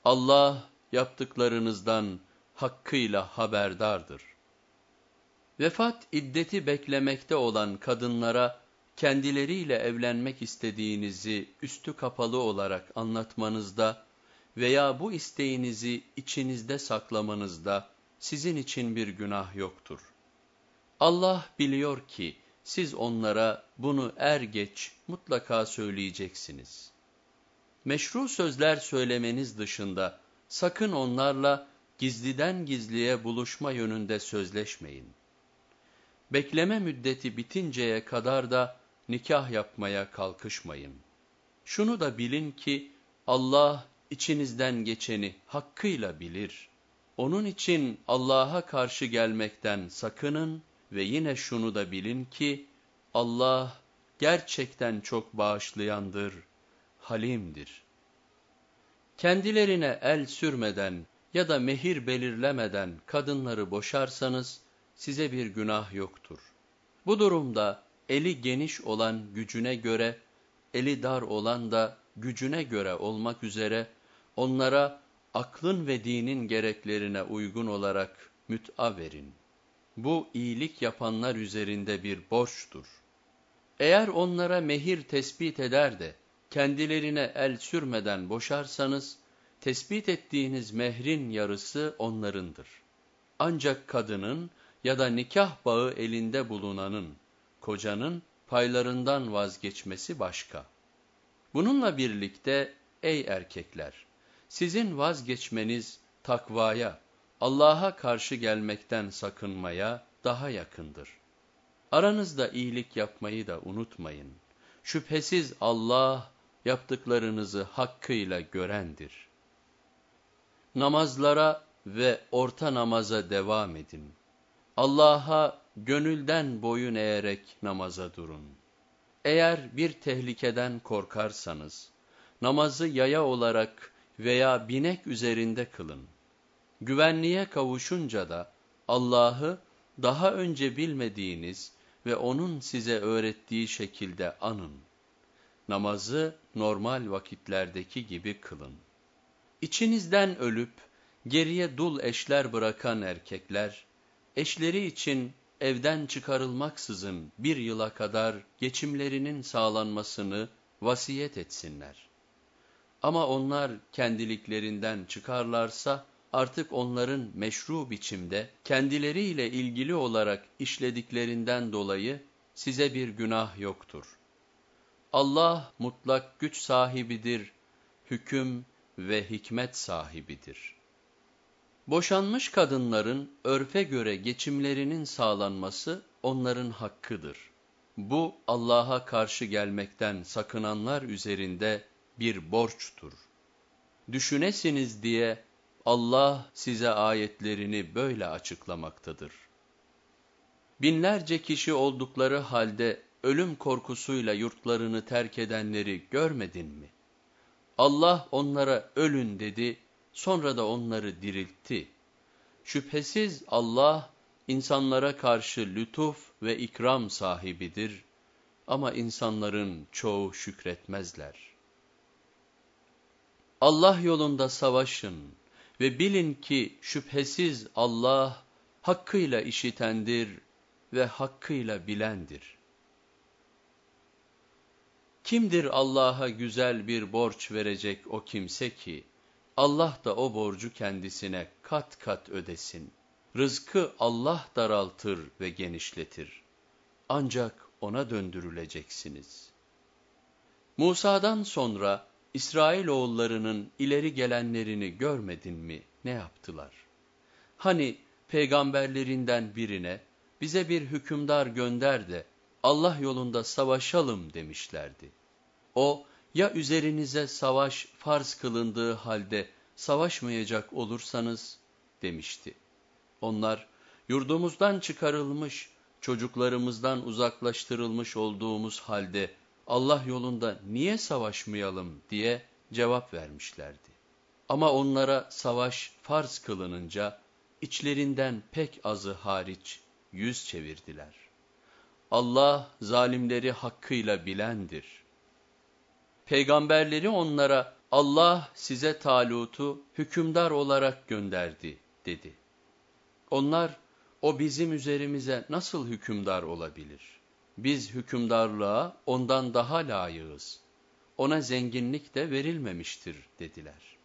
Allah yaptıklarınızdan hakkıyla haberdardır. Vefat iddeti beklemekte olan kadınlara kendileriyle evlenmek istediğinizi üstü kapalı olarak anlatmanızda veya bu isteğinizi içinizde saklamanızda sizin için bir günah yoktur. Allah biliyor ki siz onlara bunu er geç mutlaka söyleyeceksiniz. Meşru sözler söylemeniz dışında sakın onlarla gizliden gizliye buluşma yönünde sözleşmeyin. Bekleme müddeti bitinceye kadar da nikah yapmaya kalkışmayın. Şunu da bilin ki Allah içinizden geçeni hakkıyla bilir. Onun için Allah'a karşı gelmekten sakının ve yine şunu da bilin ki Allah gerçekten çok bağışlayandır, halimdir. Kendilerine el sürmeden ya da mehir belirlemeden kadınları boşarsanız size bir günah yoktur. Bu durumda eli geniş olan gücüne göre, eli dar olan da gücüne göre olmak üzere onlara aklın ve dinin gereklerine uygun olarak müt'a verin. Bu iyilik yapanlar üzerinde bir borçtur. Eğer onlara mehir tespit eder de kendilerine el sürmeden boşarsanız, tespit ettiğiniz mehrin yarısı onlarındır. Ancak kadının ya da nikah bağı elinde bulunanın, kocanın paylarından vazgeçmesi başka. Bununla birlikte ey erkekler, sizin vazgeçmeniz takvaya, Allah'a karşı gelmekten sakınmaya daha yakındır. Aranızda iyilik yapmayı da unutmayın. Şüphesiz Allah yaptıklarınızı hakkıyla görendir. Namazlara ve orta namaza devam edin. Allah'a gönülden boyun eğerek namaza durun. Eğer bir tehlikeden korkarsanız, namazı yaya olarak veya binek üzerinde kılın. Güvenliğe kavuşunca da Allah'ı daha önce bilmediğiniz ve O'nun size öğrettiği şekilde anın. Namazı normal vakitlerdeki gibi kılın. İçinizden ölüp geriye dul eşler bırakan erkekler, eşleri için evden çıkarılmaksızın bir yıla kadar geçimlerinin sağlanmasını vasiyet etsinler. Ama onlar kendiliklerinden çıkarlarsa, artık onların meşru biçimde kendileriyle ilgili olarak işlediklerinden dolayı size bir günah yoktur. Allah mutlak güç sahibidir, hüküm ve hikmet sahibidir. Boşanmış kadınların örfe göre geçimlerinin sağlanması onların hakkıdır. Bu Allah'a karşı gelmekten sakınanlar üzerinde bir borçtur. Düşünesiniz diye Allah size ayetlerini böyle açıklamaktadır. Binlerce kişi oldukları halde ölüm korkusuyla yurtlarını terk edenleri görmedin mi? Allah onlara ölün dedi, sonra da onları diriltti. Şüphesiz Allah insanlara karşı lütuf ve ikram sahibidir ama insanların çoğu şükretmezler. Allah yolunda savaşın ve bilin ki şüphesiz Allah hakkıyla işitendir ve hakkıyla bilendir. Kimdir Allah'a güzel bir borç verecek o kimse ki, Allah da o borcu kendisine kat kat ödesin. Rızkı Allah daraltır ve genişletir. Ancak ona döndürüleceksiniz. Musa'dan sonra İsrailoğullarının ileri gelenlerini görmedin mi ne yaptılar? Hani peygamberlerinden birine bize bir hükümdar gönder de Allah yolunda savaşalım demişlerdi. O ya üzerinize savaş farz kılındığı halde savaşmayacak olursanız demişti. Onlar yurdumuzdan çıkarılmış, çocuklarımızdan uzaklaştırılmış olduğumuz halde Allah yolunda niye savaşmayalım diye cevap vermişlerdi. Ama onlara savaş farz kılınınca içlerinden pek azı hariç yüz çevirdiler. Allah zalimleri hakkıyla bilendir. Peygamberleri onlara Allah size Talut'u hükümdar olarak gönderdi dedi. Onlar o bizim üzerimize nasıl hükümdar olabilir? biz hükümdarlığa ondan daha layığız. Ona zenginlik de verilmemiştir dediler.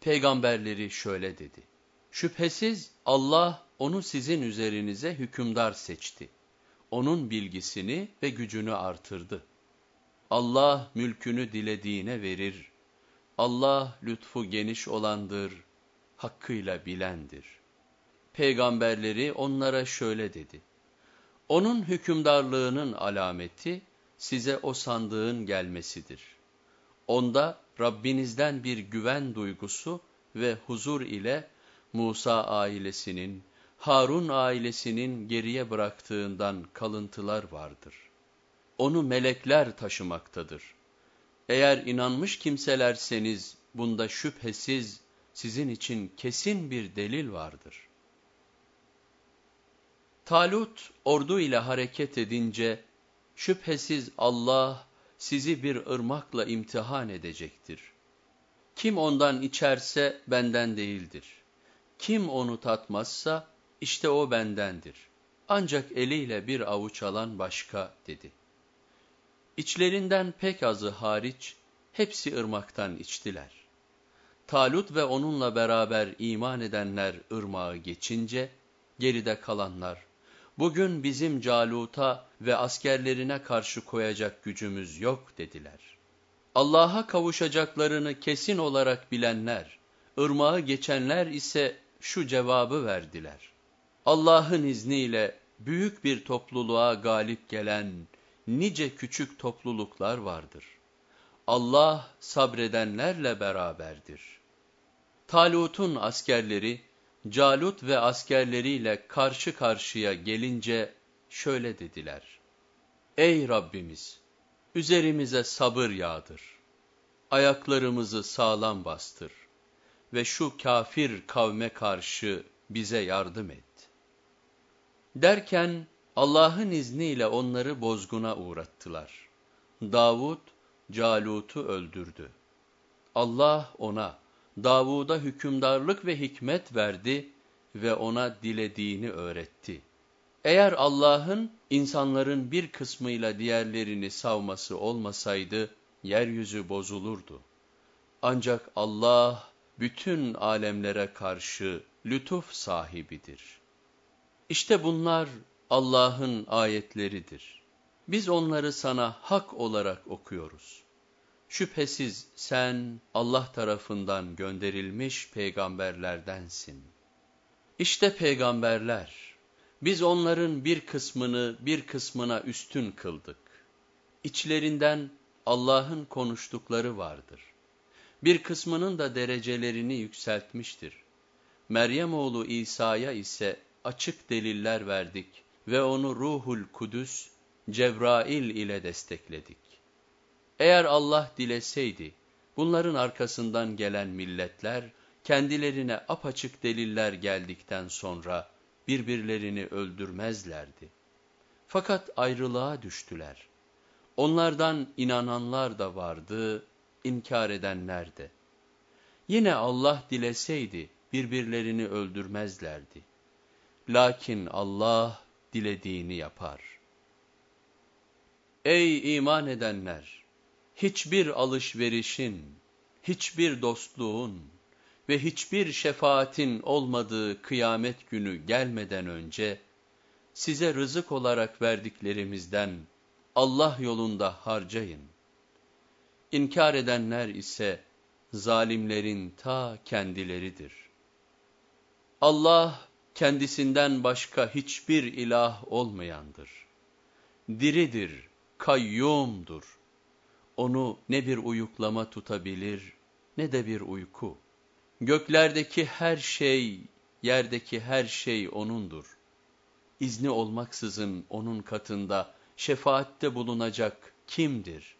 Peygamberleri şöyle dedi. Şüphesiz Allah onu sizin üzerinize hükümdar seçti. Onun bilgisini ve gücünü artırdı. Allah mülkünü dilediğine verir. Allah lütfu geniş olandır, hakkıyla bilendir. Peygamberleri onlara şöyle dedi. Onun hükümdarlığının alameti size o sandığın gelmesidir. Onda Rabbinizden bir güven duygusu ve huzur ile Musa ailesinin, Harun ailesinin geriye bıraktığından kalıntılar vardır. Onu melekler taşımaktadır. Eğer inanmış kimselerseniz bunda şüphesiz sizin için kesin bir delil vardır. Talut ordu ile hareket edince şüphesiz Allah sizi bir ırmakla imtihan edecektir. Kim ondan içerse benden değildir. Kim onu tatmazsa işte o bendendir. Ancak eliyle bir avuç alan başka dedi. İçlerinden pek azı hariç hepsi ırmaktan içtiler. Talut ve onunla beraber iman edenler ırmağı geçince geride kalanlar bugün bizim Calut'a ve askerlerine karşı koyacak gücümüz yok dediler. Allah'a kavuşacaklarını kesin olarak bilenler, ırmağı geçenler ise şu cevabı verdiler. Allah'ın izniyle büyük bir topluluğa galip gelen nice küçük topluluklar vardır. Allah sabredenlerle beraberdir. Talut'un askerleri, Calut ve askerleriyle karşı karşıya gelince şöyle dediler. Ey Rabbimiz! Üzerimize sabır yağdır. Ayaklarımızı sağlam bastır ve şu kafir kavme karşı bize yardım et. Derken Allah'ın izniyle onları bozguna uğrattılar. Davud, Calut'u öldürdü. Allah ona, Davud'a hükümdarlık ve hikmet verdi ve ona dilediğini öğretti. Eğer Allah'ın insanların bir kısmıyla diğerlerini savması olmasaydı, yeryüzü bozulurdu. Ancak Allah, bütün alemlere karşı lütuf sahibidir. İşte bunlar Allah'ın ayetleridir. Biz onları sana hak olarak okuyoruz. Şüphesiz sen Allah tarafından gönderilmiş peygamberlerdensin. İşte peygamberler, biz onların bir kısmını bir kısmına üstün kıldık. İçlerinden Allah'ın konuştukları vardır. Bir kısmının da derecelerini yükseltmiştir. Meryem oğlu İsa'ya ise açık deliller verdik ve onu Ruhul Kudüs, Cebrail ile destekledik. Eğer Allah dileseydi, bunların arkasından gelen milletler, kendilerine apaçık deliller geldikten sonra birbirlerini öldürmezlerdi. Fakat ayrılığa düştüler. Onlardan inananlar da vardı, inkar edenler de. Yine Allah dileseydi birbirlerini öldürmezlerdi. Lakin Allah dilediğini yapar. Ey iman edenler! Hiçbir alışverişin, hiçbir dostluğun ve hiçbir şefaatin olmadığı kıyamet günü gelmeden önce, size rızık olarak verdiklerimizden Allah yolunda harcayın. İnkar edenler ise zalimlerin ta kendileridir. Allah kendisinden başka hiçbir ilah olmayandır. Diridir, kayyumdur. Onu ne bir uyuklama tutabilir ne de bir uyku. Göklerdeki her şey, yerdeki her şey O'nundur. İzni olmaksızın O'nun katında şefaatte bulunacak kimdir?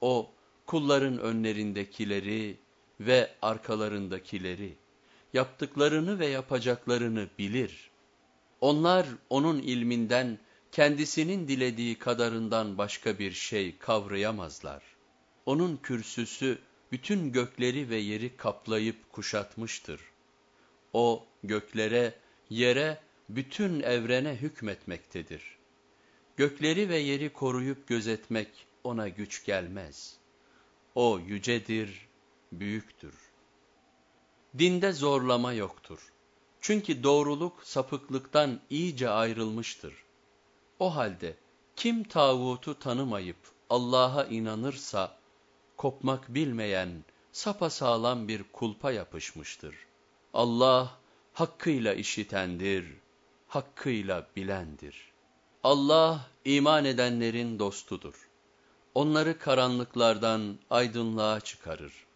O, kulların önlerindekileri ve arkalarındakileri, yaptıklarını ve yapacaklarını bilir. Onlar onun ilminden kendisinin dilediği kadarından başka bir şey kavrayamazlar. Onun kürsüsü bütün gökleri ve yeri kaplayıp kuşatmıştır. O göklere, yere, bütün evrene hükmetmektedir. Gökleri ve yeri koruyup gözetmek ona güç gelmez. O yücedir, büyüktür. Dinde zorlama yoktur. Çünkü doğruluk sapıklıktan iyice ayrılmıştır. O halde kim tağutu tanımayıp Allah'a inanırsa, kopmak bilmeyen, sapasağlam bir kulpa yapışmıştır. Allah hakkıyla işitendir, hakkıyla bilendir. Allah iman edenlerin dostudur. Onları karanlıklardan aydınlığa çıkarır.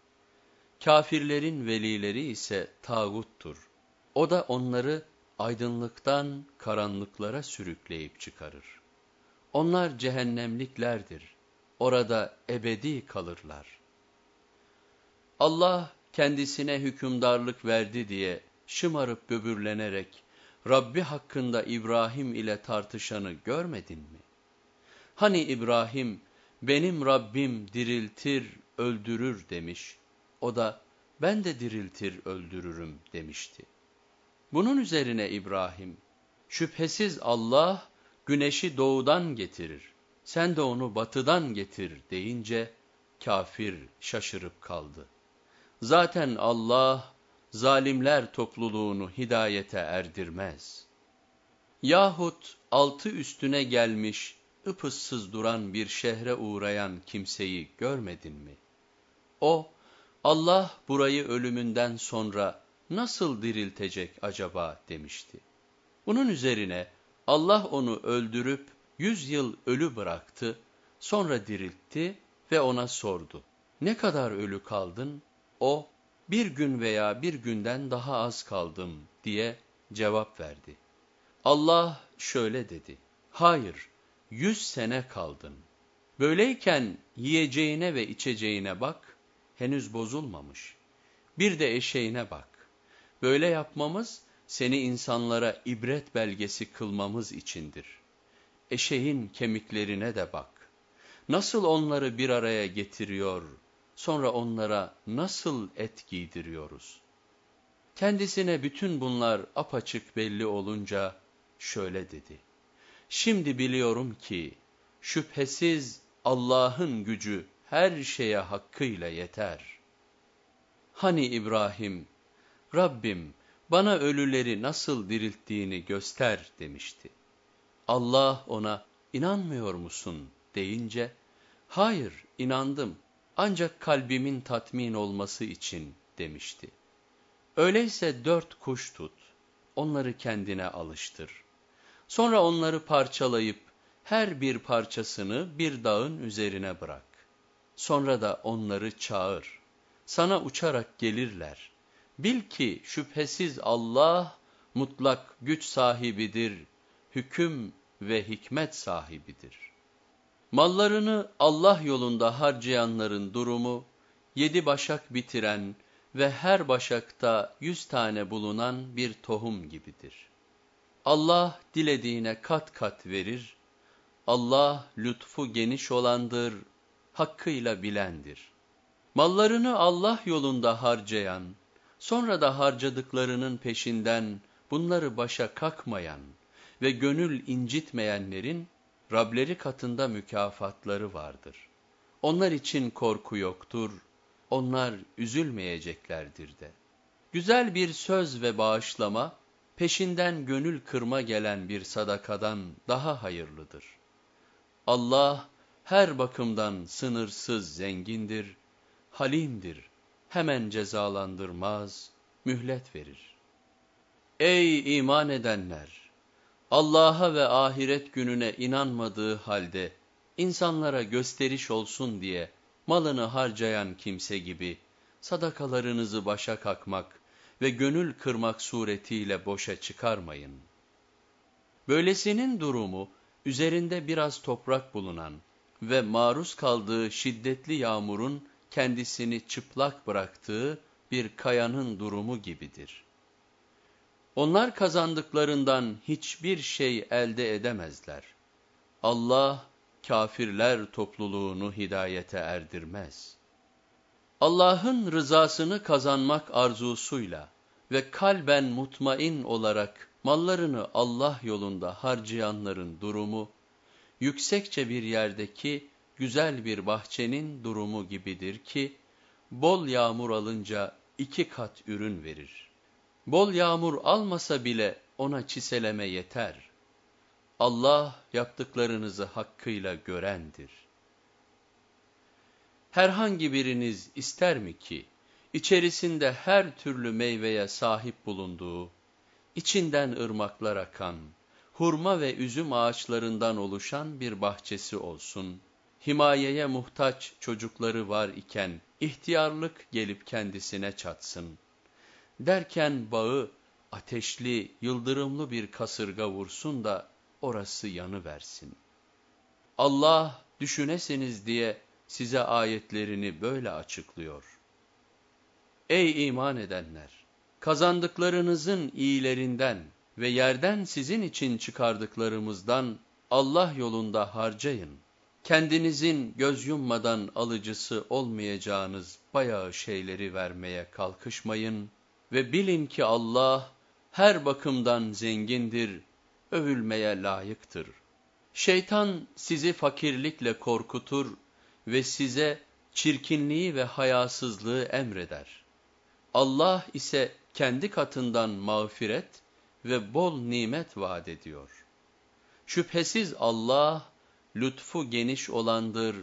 Kafirlerin velileri ise tağuttur. O da onları aydınlıktan karanlıklara sürükleyip çıkarır. Onlar cehennemliklerdir. Orada ebedi kalırlar. Allah kendisine hükümdarlık verdi diye şımarıp böbürlenerek Rabbi hakkında İbrahim ile tartışanı görmedin mi? Hani İbrahim benim Rabbim diriltir, öldürür demiş. O da ben de diriltir, öldürürüm demişti. Bunun üzerine İbrahim, şüphesiz Allah güneşi doğudan getirir, sen de onu batıdan getir deyince kafir şaşırıp kaldı. Zaten Allah zalimler topluluğunu hidayete erdirmez. Yahut altı üstüne gelmiş, ıpıssız duran bir şehre uğrayan kimseyi görmedin mi? O, Allah burayı ölümünden sonra nasıl diriltecek acaba demişti. Bunun üzerine Allah onu öldürüp yüz yıl ölü bıraktı, sonra diriltti ve ona sordu. Ne kadar ölü kaldın? O, bir gün veya bir günden daha az kaldım diye cevap verdi. Allah şöyle dedi, hayır, yüz sene kaldın. Böyleyken yiyeceğine ve içeceğine bak, henüz bozulmamış. Bir de eşeğine bak. Böyle yapmamız, seni insanlara ibret belgesi kılmamız içindir. Eşeğin kemiklerine de bak. Nasıl onları bir araya getiriyor, sonra onlara nasıl et giydiriyoruz? Kendisine bütün bunlar apaçık belli olunca şöyle dedi. Şimdi biliyorum ki şüphesiz Allah'ın gücü her şeye hakkıyla yeter. Hani İbrahim, Rabbim bana ölüleri nasıl dirilttiğini göster demişti. Allah ona inanmıyor musun deyince, hayır inandım ancak kalbimin tatmin olması için demişti. Öyleyse dört kuş tut, onları kendine alıştır. Sonra onları parçalayıp her bir parçasını bir dağın üzerine bırak. Sonra da onları çağır. Sana uçarak gelirler. Bil ki şüphesiz Allah mutlak güç sahibidir, hüküm ve hikmet sahibidir. Mallarını Allah yolunda harcayanların durumu, yedi başak bitiren ve her başakta yüz tane bulunan bir tohum gibidir. Allah dilediğine kat kat verir, Allah lütfu geniş olandır, hakkıyla bilendir. Mallarını Allah yolunda harcayan, sonra da harcadıklarının peşinden bunları başa kakmayan ve gönül incitmeyenlerin Rableri katında mükafatları vardır. Onlar için korku yoktur, onlar üzülmeyeceklerdir de. Güzel bir söz ve bağışlama, peşinden gönül kırma gelen bir sadakadan daha hayırlıdır. Allah her bakımdan sınırsız zengindir, halimdir, hemen cezalandırmaz, mühlet verir. Ey iman edenler! Allah'a ve ahiret gününe inanmadığı halde insanlara gösteriş olsun diye malını harcayan kimse gibi sadakalarınızı başa kakmak ve gönül kırmak suretiyle boşa çıkarmayın. Böylesinin durumu üzerinde biraz toprak bulunan ve maruz kaldığı şiddetli yağmurun kendisini çıplak bıraktığı bir kayanın durumu gibidir. Onlar kazandıklarından hiçbir şey elde edemezler. Allah kafirler topluluğunu hidayete erdirmez. Allah'ın rızasını kazanmak arzusuyla ve kalben mutmain olarak mallarını Allah yolunda harcayanların durumu, yüksekçe bir yerdeki güzel bir bahçenin durumu gibidir ki, bol yağmur alınca iki kat ürün verir. Bol yağmur almasa bile ona çiseleme yeter. Allah yaptıklarınızı hakkıyla görendir. Herhangi biriniz ister mi ki, içerisinde her türlü meyveye sahip bulunduğu, içinden ırmaklar akan, hurma ve üzüm ağaçlarından oluşan bir bahçesi olsun, himayeye muhtaç çocukları var iken, ihtiyarlık gelip kendisine çatsın.'' Derken bağı ateşli, yıldırımlı bir kasırga vursun da orası yanı versin. Allah düşünesiniz diye size ayetlerini böyle açıklıyor. Ey iman edenler! Kazandıklarınızın iyilerinden ve yerden sizin için çıkardıklarımızdan Allah yolunda harcayın. Kendinizin göz yummadan alıcısı olmayacağınız bayağı şeyleri vermeye kalkışmayın ve bilin ki Allah her bakımdan zengindir, övülmeye layıktır. Şeytan sizi fakirlikle korkutur ve size çirkinliği ve hayasızlığı emreder. Allah ise kendi katından mağfiret ve bol nimet vaat ediyor. Şüphesiz Allah lütfu geniş olandır,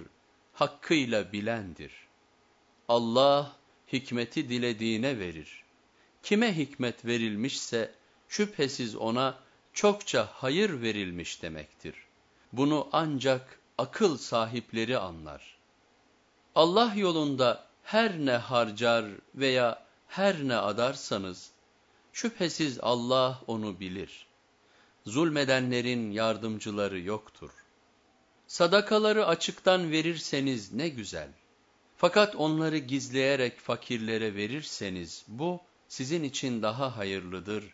hakkıyla bilendir. Allah hikmeti dilediğine verir. Kime hikmet verilmişse şüphesiz ona çokça hayır verilmiş demektir. Bunu ancak akıl sahipleri anlar. Allah yolunda her ne harcar veya her ne adarsanız, şüphesiz Allah onu bilir. Zulmedenlerin yardımcıları yoktur. Sadakaları açıktan verirseniz ne güzel. Fakat onları gizleyerek fakirlere verirseniz bu sizin için daha hayırlıdır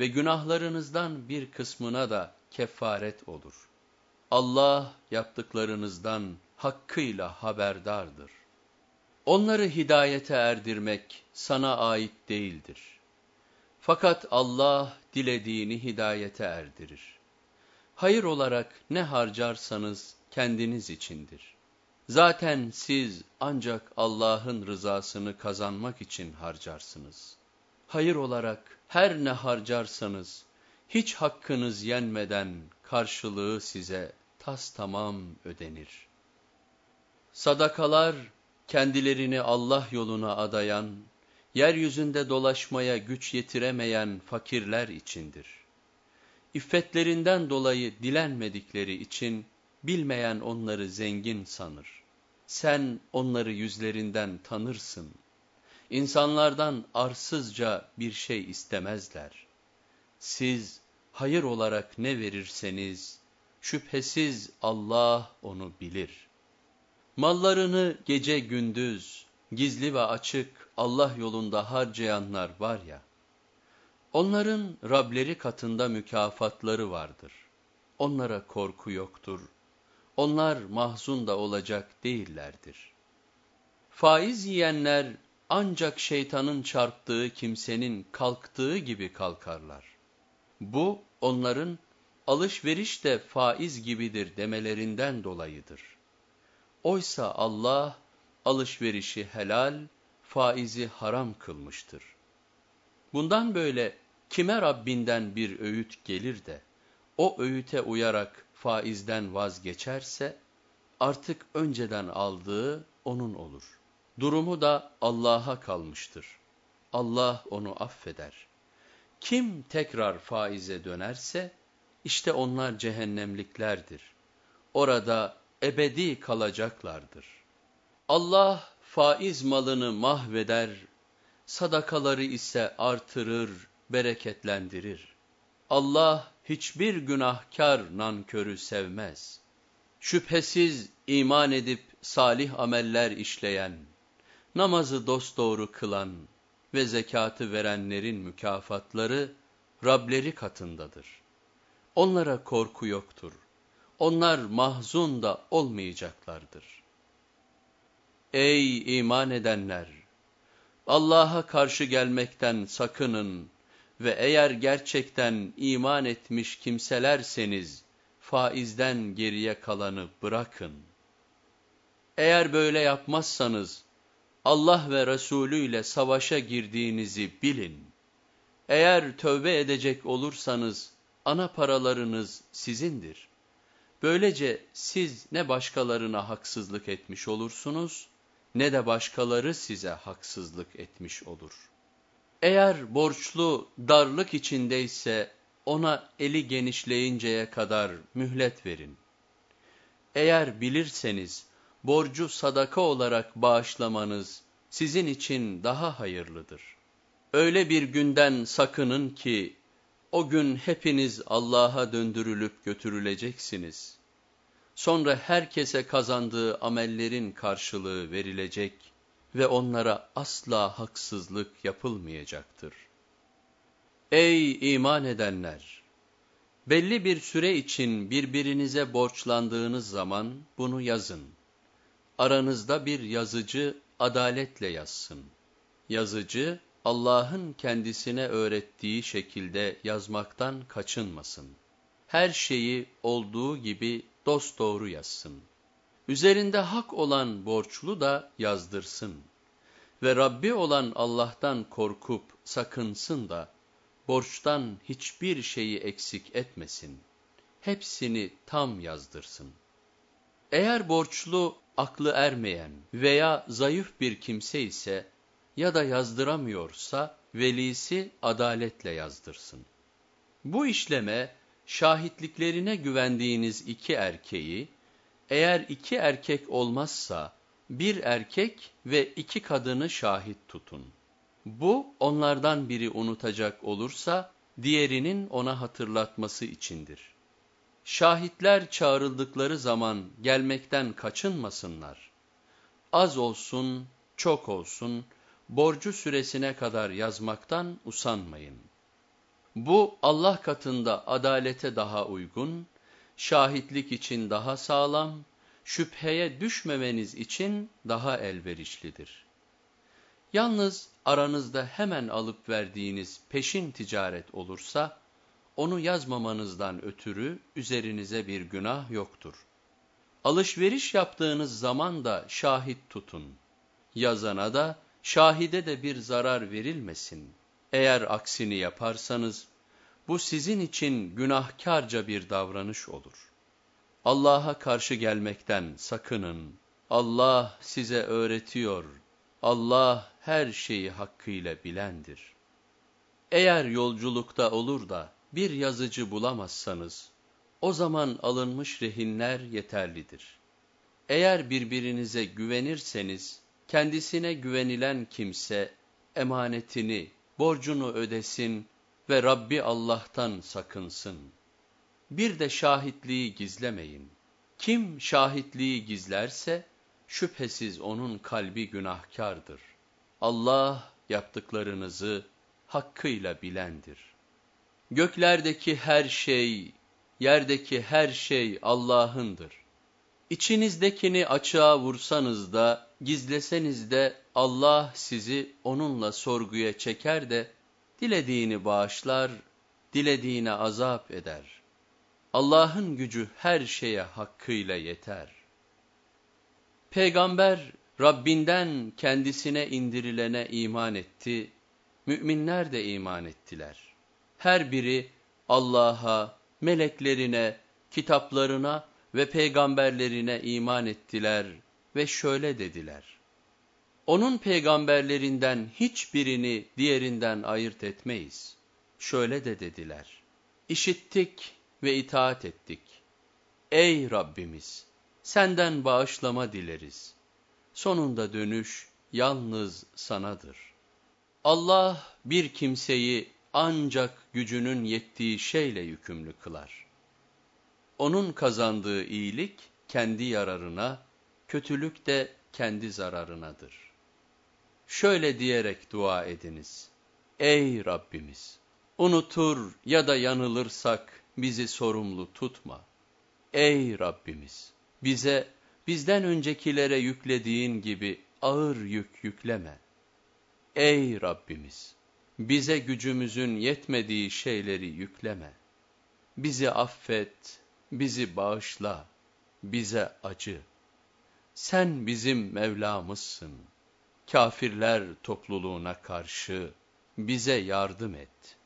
ve günahlarınızdan bir kısmına da kefaret olur. Allah yaptıklarınızdan hakkıyla haberdardır. Onları hidayete erdirmek sana ait değildir. Fakat Allah dilediğini hidayete erdirir. Hayır olarak ne harcarsanız kendiniz içindir. Zaten siz ancak Allah'ın rızasını kazanmak için harcarsınız. Hayır olarak her ne harcarsanız, hiç hakkınız yenmeden karşılığı size tas tamam ödenir. Sadakalar, kendilerini Allah yoluna adayan, yeryüzünde dolaşmaya güç yetiremeyen fakirler içindir. İffetlerinden dolayı dilenmedikleri için, bilmeyen onları zengin sanır. Sen onları yüzlerinden tanırsın. İnsanlardan arsızca bir şey istemezler. Siz hayır olarak ne verirseniz, şüphesiz Allah onu bilir. Mallarını gece gündüz, gizli ve açık Allah yolunda harcayanlar var ya, onların Rableri katında mükafatları vardır. Onlara korku yoktur. Onlar mahzun da olacak değillerdir. Faiz yiyenler ancak şeytanın çarptığı kimsenin kalktığı gibi kalkarlar. Bu onların alışveriş de faiz gibidir demelerinden dolayıdır. Oysa Allah alışverişi helal, faizi haram kılmıştır. Bundan böyle kime Rabbinden bir öğüt gelir de o öğüte uyarak faizden vazgeçerse artık önceden aldığı onun olur. Durumu da Allah'a kalmıştır. Allah onu affeder. Kim tekrar faize dönerse işte onlar cehennemliklerdir. Orada ebedi kalacaklardır. Allah faiz malını mahveder, sadakaları ise artırır, bereketlendirir. Allah hiçbir günahkar nankörü sevmez. Şüphesiz iman edip salih ameller işleyen, namazı dosdoğru kılan ve zekatı verenlerin mükafatları Rableri katındadır. Onlara korku yoktur. Onlar mahzun da olmayacaklardır. Ey iman edenler! Allah'a karşı gelmekten sakının ve eğer gerçekten iman etmiş kimselerseniz faizden geriye kalanı bırakın. Eğer böyle yapmazsanız Allah ve Resulü ile savaşa girdiğinizi bilin. Eğer tövbe edecek olursanız ana paralarınız sizindir. Böylece siz ne başkalarına haksızlık etmiş olursunuz, ne de başkaları size haksızlık etmiş olur. Eğer borçlu darlık içindeyse ona eli genişleyinceye kadar mühlet verin. Eğer bilirseniz borcu sadaka olarak bağışlamanız sizin için daha hayırlıdır. Öyle bir günden sakının ki o gün hepiniz Allah'a döndürülüp götürüleceksiniz. Sonra herkese kazandığı amellerin karşılığı verilecek ve onlara asla haksızlık yapılmayacaktır. Ey iman edenler! Belli bir süre için birbirinize borçlandığınız zaman bunu yazın. Aranızda bir yazıcı adaletle yazsın. Yazıcı, Allah'ın kendisine öğrettiği şekilde yazmaktan kaçınmasın. Her şeyi olduğu gibi dosdoğru yazsın. Üzerinde hak olan borçlu da yazdırsın. Ve Rabbi olan Allah'tan korkup sakınsın da borçtan hiçbir şeyi eksik etmesin. Hepsini tam yazdırsın. Eğer borçlu aklı ermeyen veya zayıf bir kimse ise ya da yazdıramıyorsa velisi adaletle yazdırsın. Bu işleme şahitliklerine güvendiğiniz iki erkeği, eğer iki erkek olmazsa bir erkek ve iki kadını şahit tutun. Bu onlardan biri unutacak olursa diğerinin ona hatırlatması içindir. Şahitler çağrıldıkları zaman gelmekten kaçınmasınlar. Az olsun, çok olsun, borcu süresine kadar yazmaktan usanmayın. Bu Allah katında adalete daha uygun, şahitlik için daha sağlam, şüpheye düşmemeniz için daha elverişlidir. Yalnız aranızda hemen alıp verdiğiniz peşin ticaret olursa, onu yazmamanızdan ötürü üzerinize bir günah yoktur. Alışveriş yaptığınız zaman da şahit tutun. Yazana da, şahide de bir zarar verilmesin. Eğer aksini yaparsanız, bu sizin için günahkarca bir davranış olur. Allah'a karşı gelmekten sakının. Allah size öğretiyor. Allah her şeyi hakkıyla bilendir. Eğer yolculukta olur da bir yazıcı bulamazsanız, o zaman alınmış rehinler yeterlidir. Eğer birbirinize güvenirseniz, kendisine güvenilen kimse emanetini, borcunu ödesin ve Rabbi Allah'tan sakınsın. Bir de şahitliği gizlemeyin. Kim şahitliği gizlerse, şüphesiz onun kalbi günahkardır. Allah yaptıklarınızı hakkıyla bilendir. Göklerdeki her şey, yerdeki her şey Allah'ındır. İçinizdekini açığa vursanız da, gizleseniz de Allah sizi onunla sorguya çeker de, dilediğini bağışlar, dilediğine azap eder. Allah'ın gücü her şeye hakkıyla yeter. Peygamber Rabbinden kendisine indirilene iman etti, müminler de iman ettiler. Her biri Allah'a, meleklerine, kitaplarına ve peygamberlerine iman ettiler ve şöyle dediler. Onun peygamberlerinden hiçbirini diğerinden ayırt etmeyiz. Şöyle de dediler. İşittik ve itaat ettik. Ey Rabbimiz! Senden bağışlama dileriz. Sonunda dönüş yalnız sanadır. Allah bir kimseyi ancak gücünün yettiği şeyle yükümlü kılar. Onun kazandığı iyilik kendi yararına, kötülük de kendi zararınadır. Şöyle diyerek dua ediniz. Ey Rabbimiz! Unutur ya da yanılırsak bizi sorumlu tutma. Ey Rabbimiz! Bize, bizden öncekilere yüklediğin gibi ağır yük yükleme. Ey Rabbimiz! Bize gücümüzün yetmediği şeyleri yükleme. Bizi affet, bizi bağışla, bize acı. Sen bizim Mevlamızsın. Kafirler topluluğuna karşı bize yardım et.''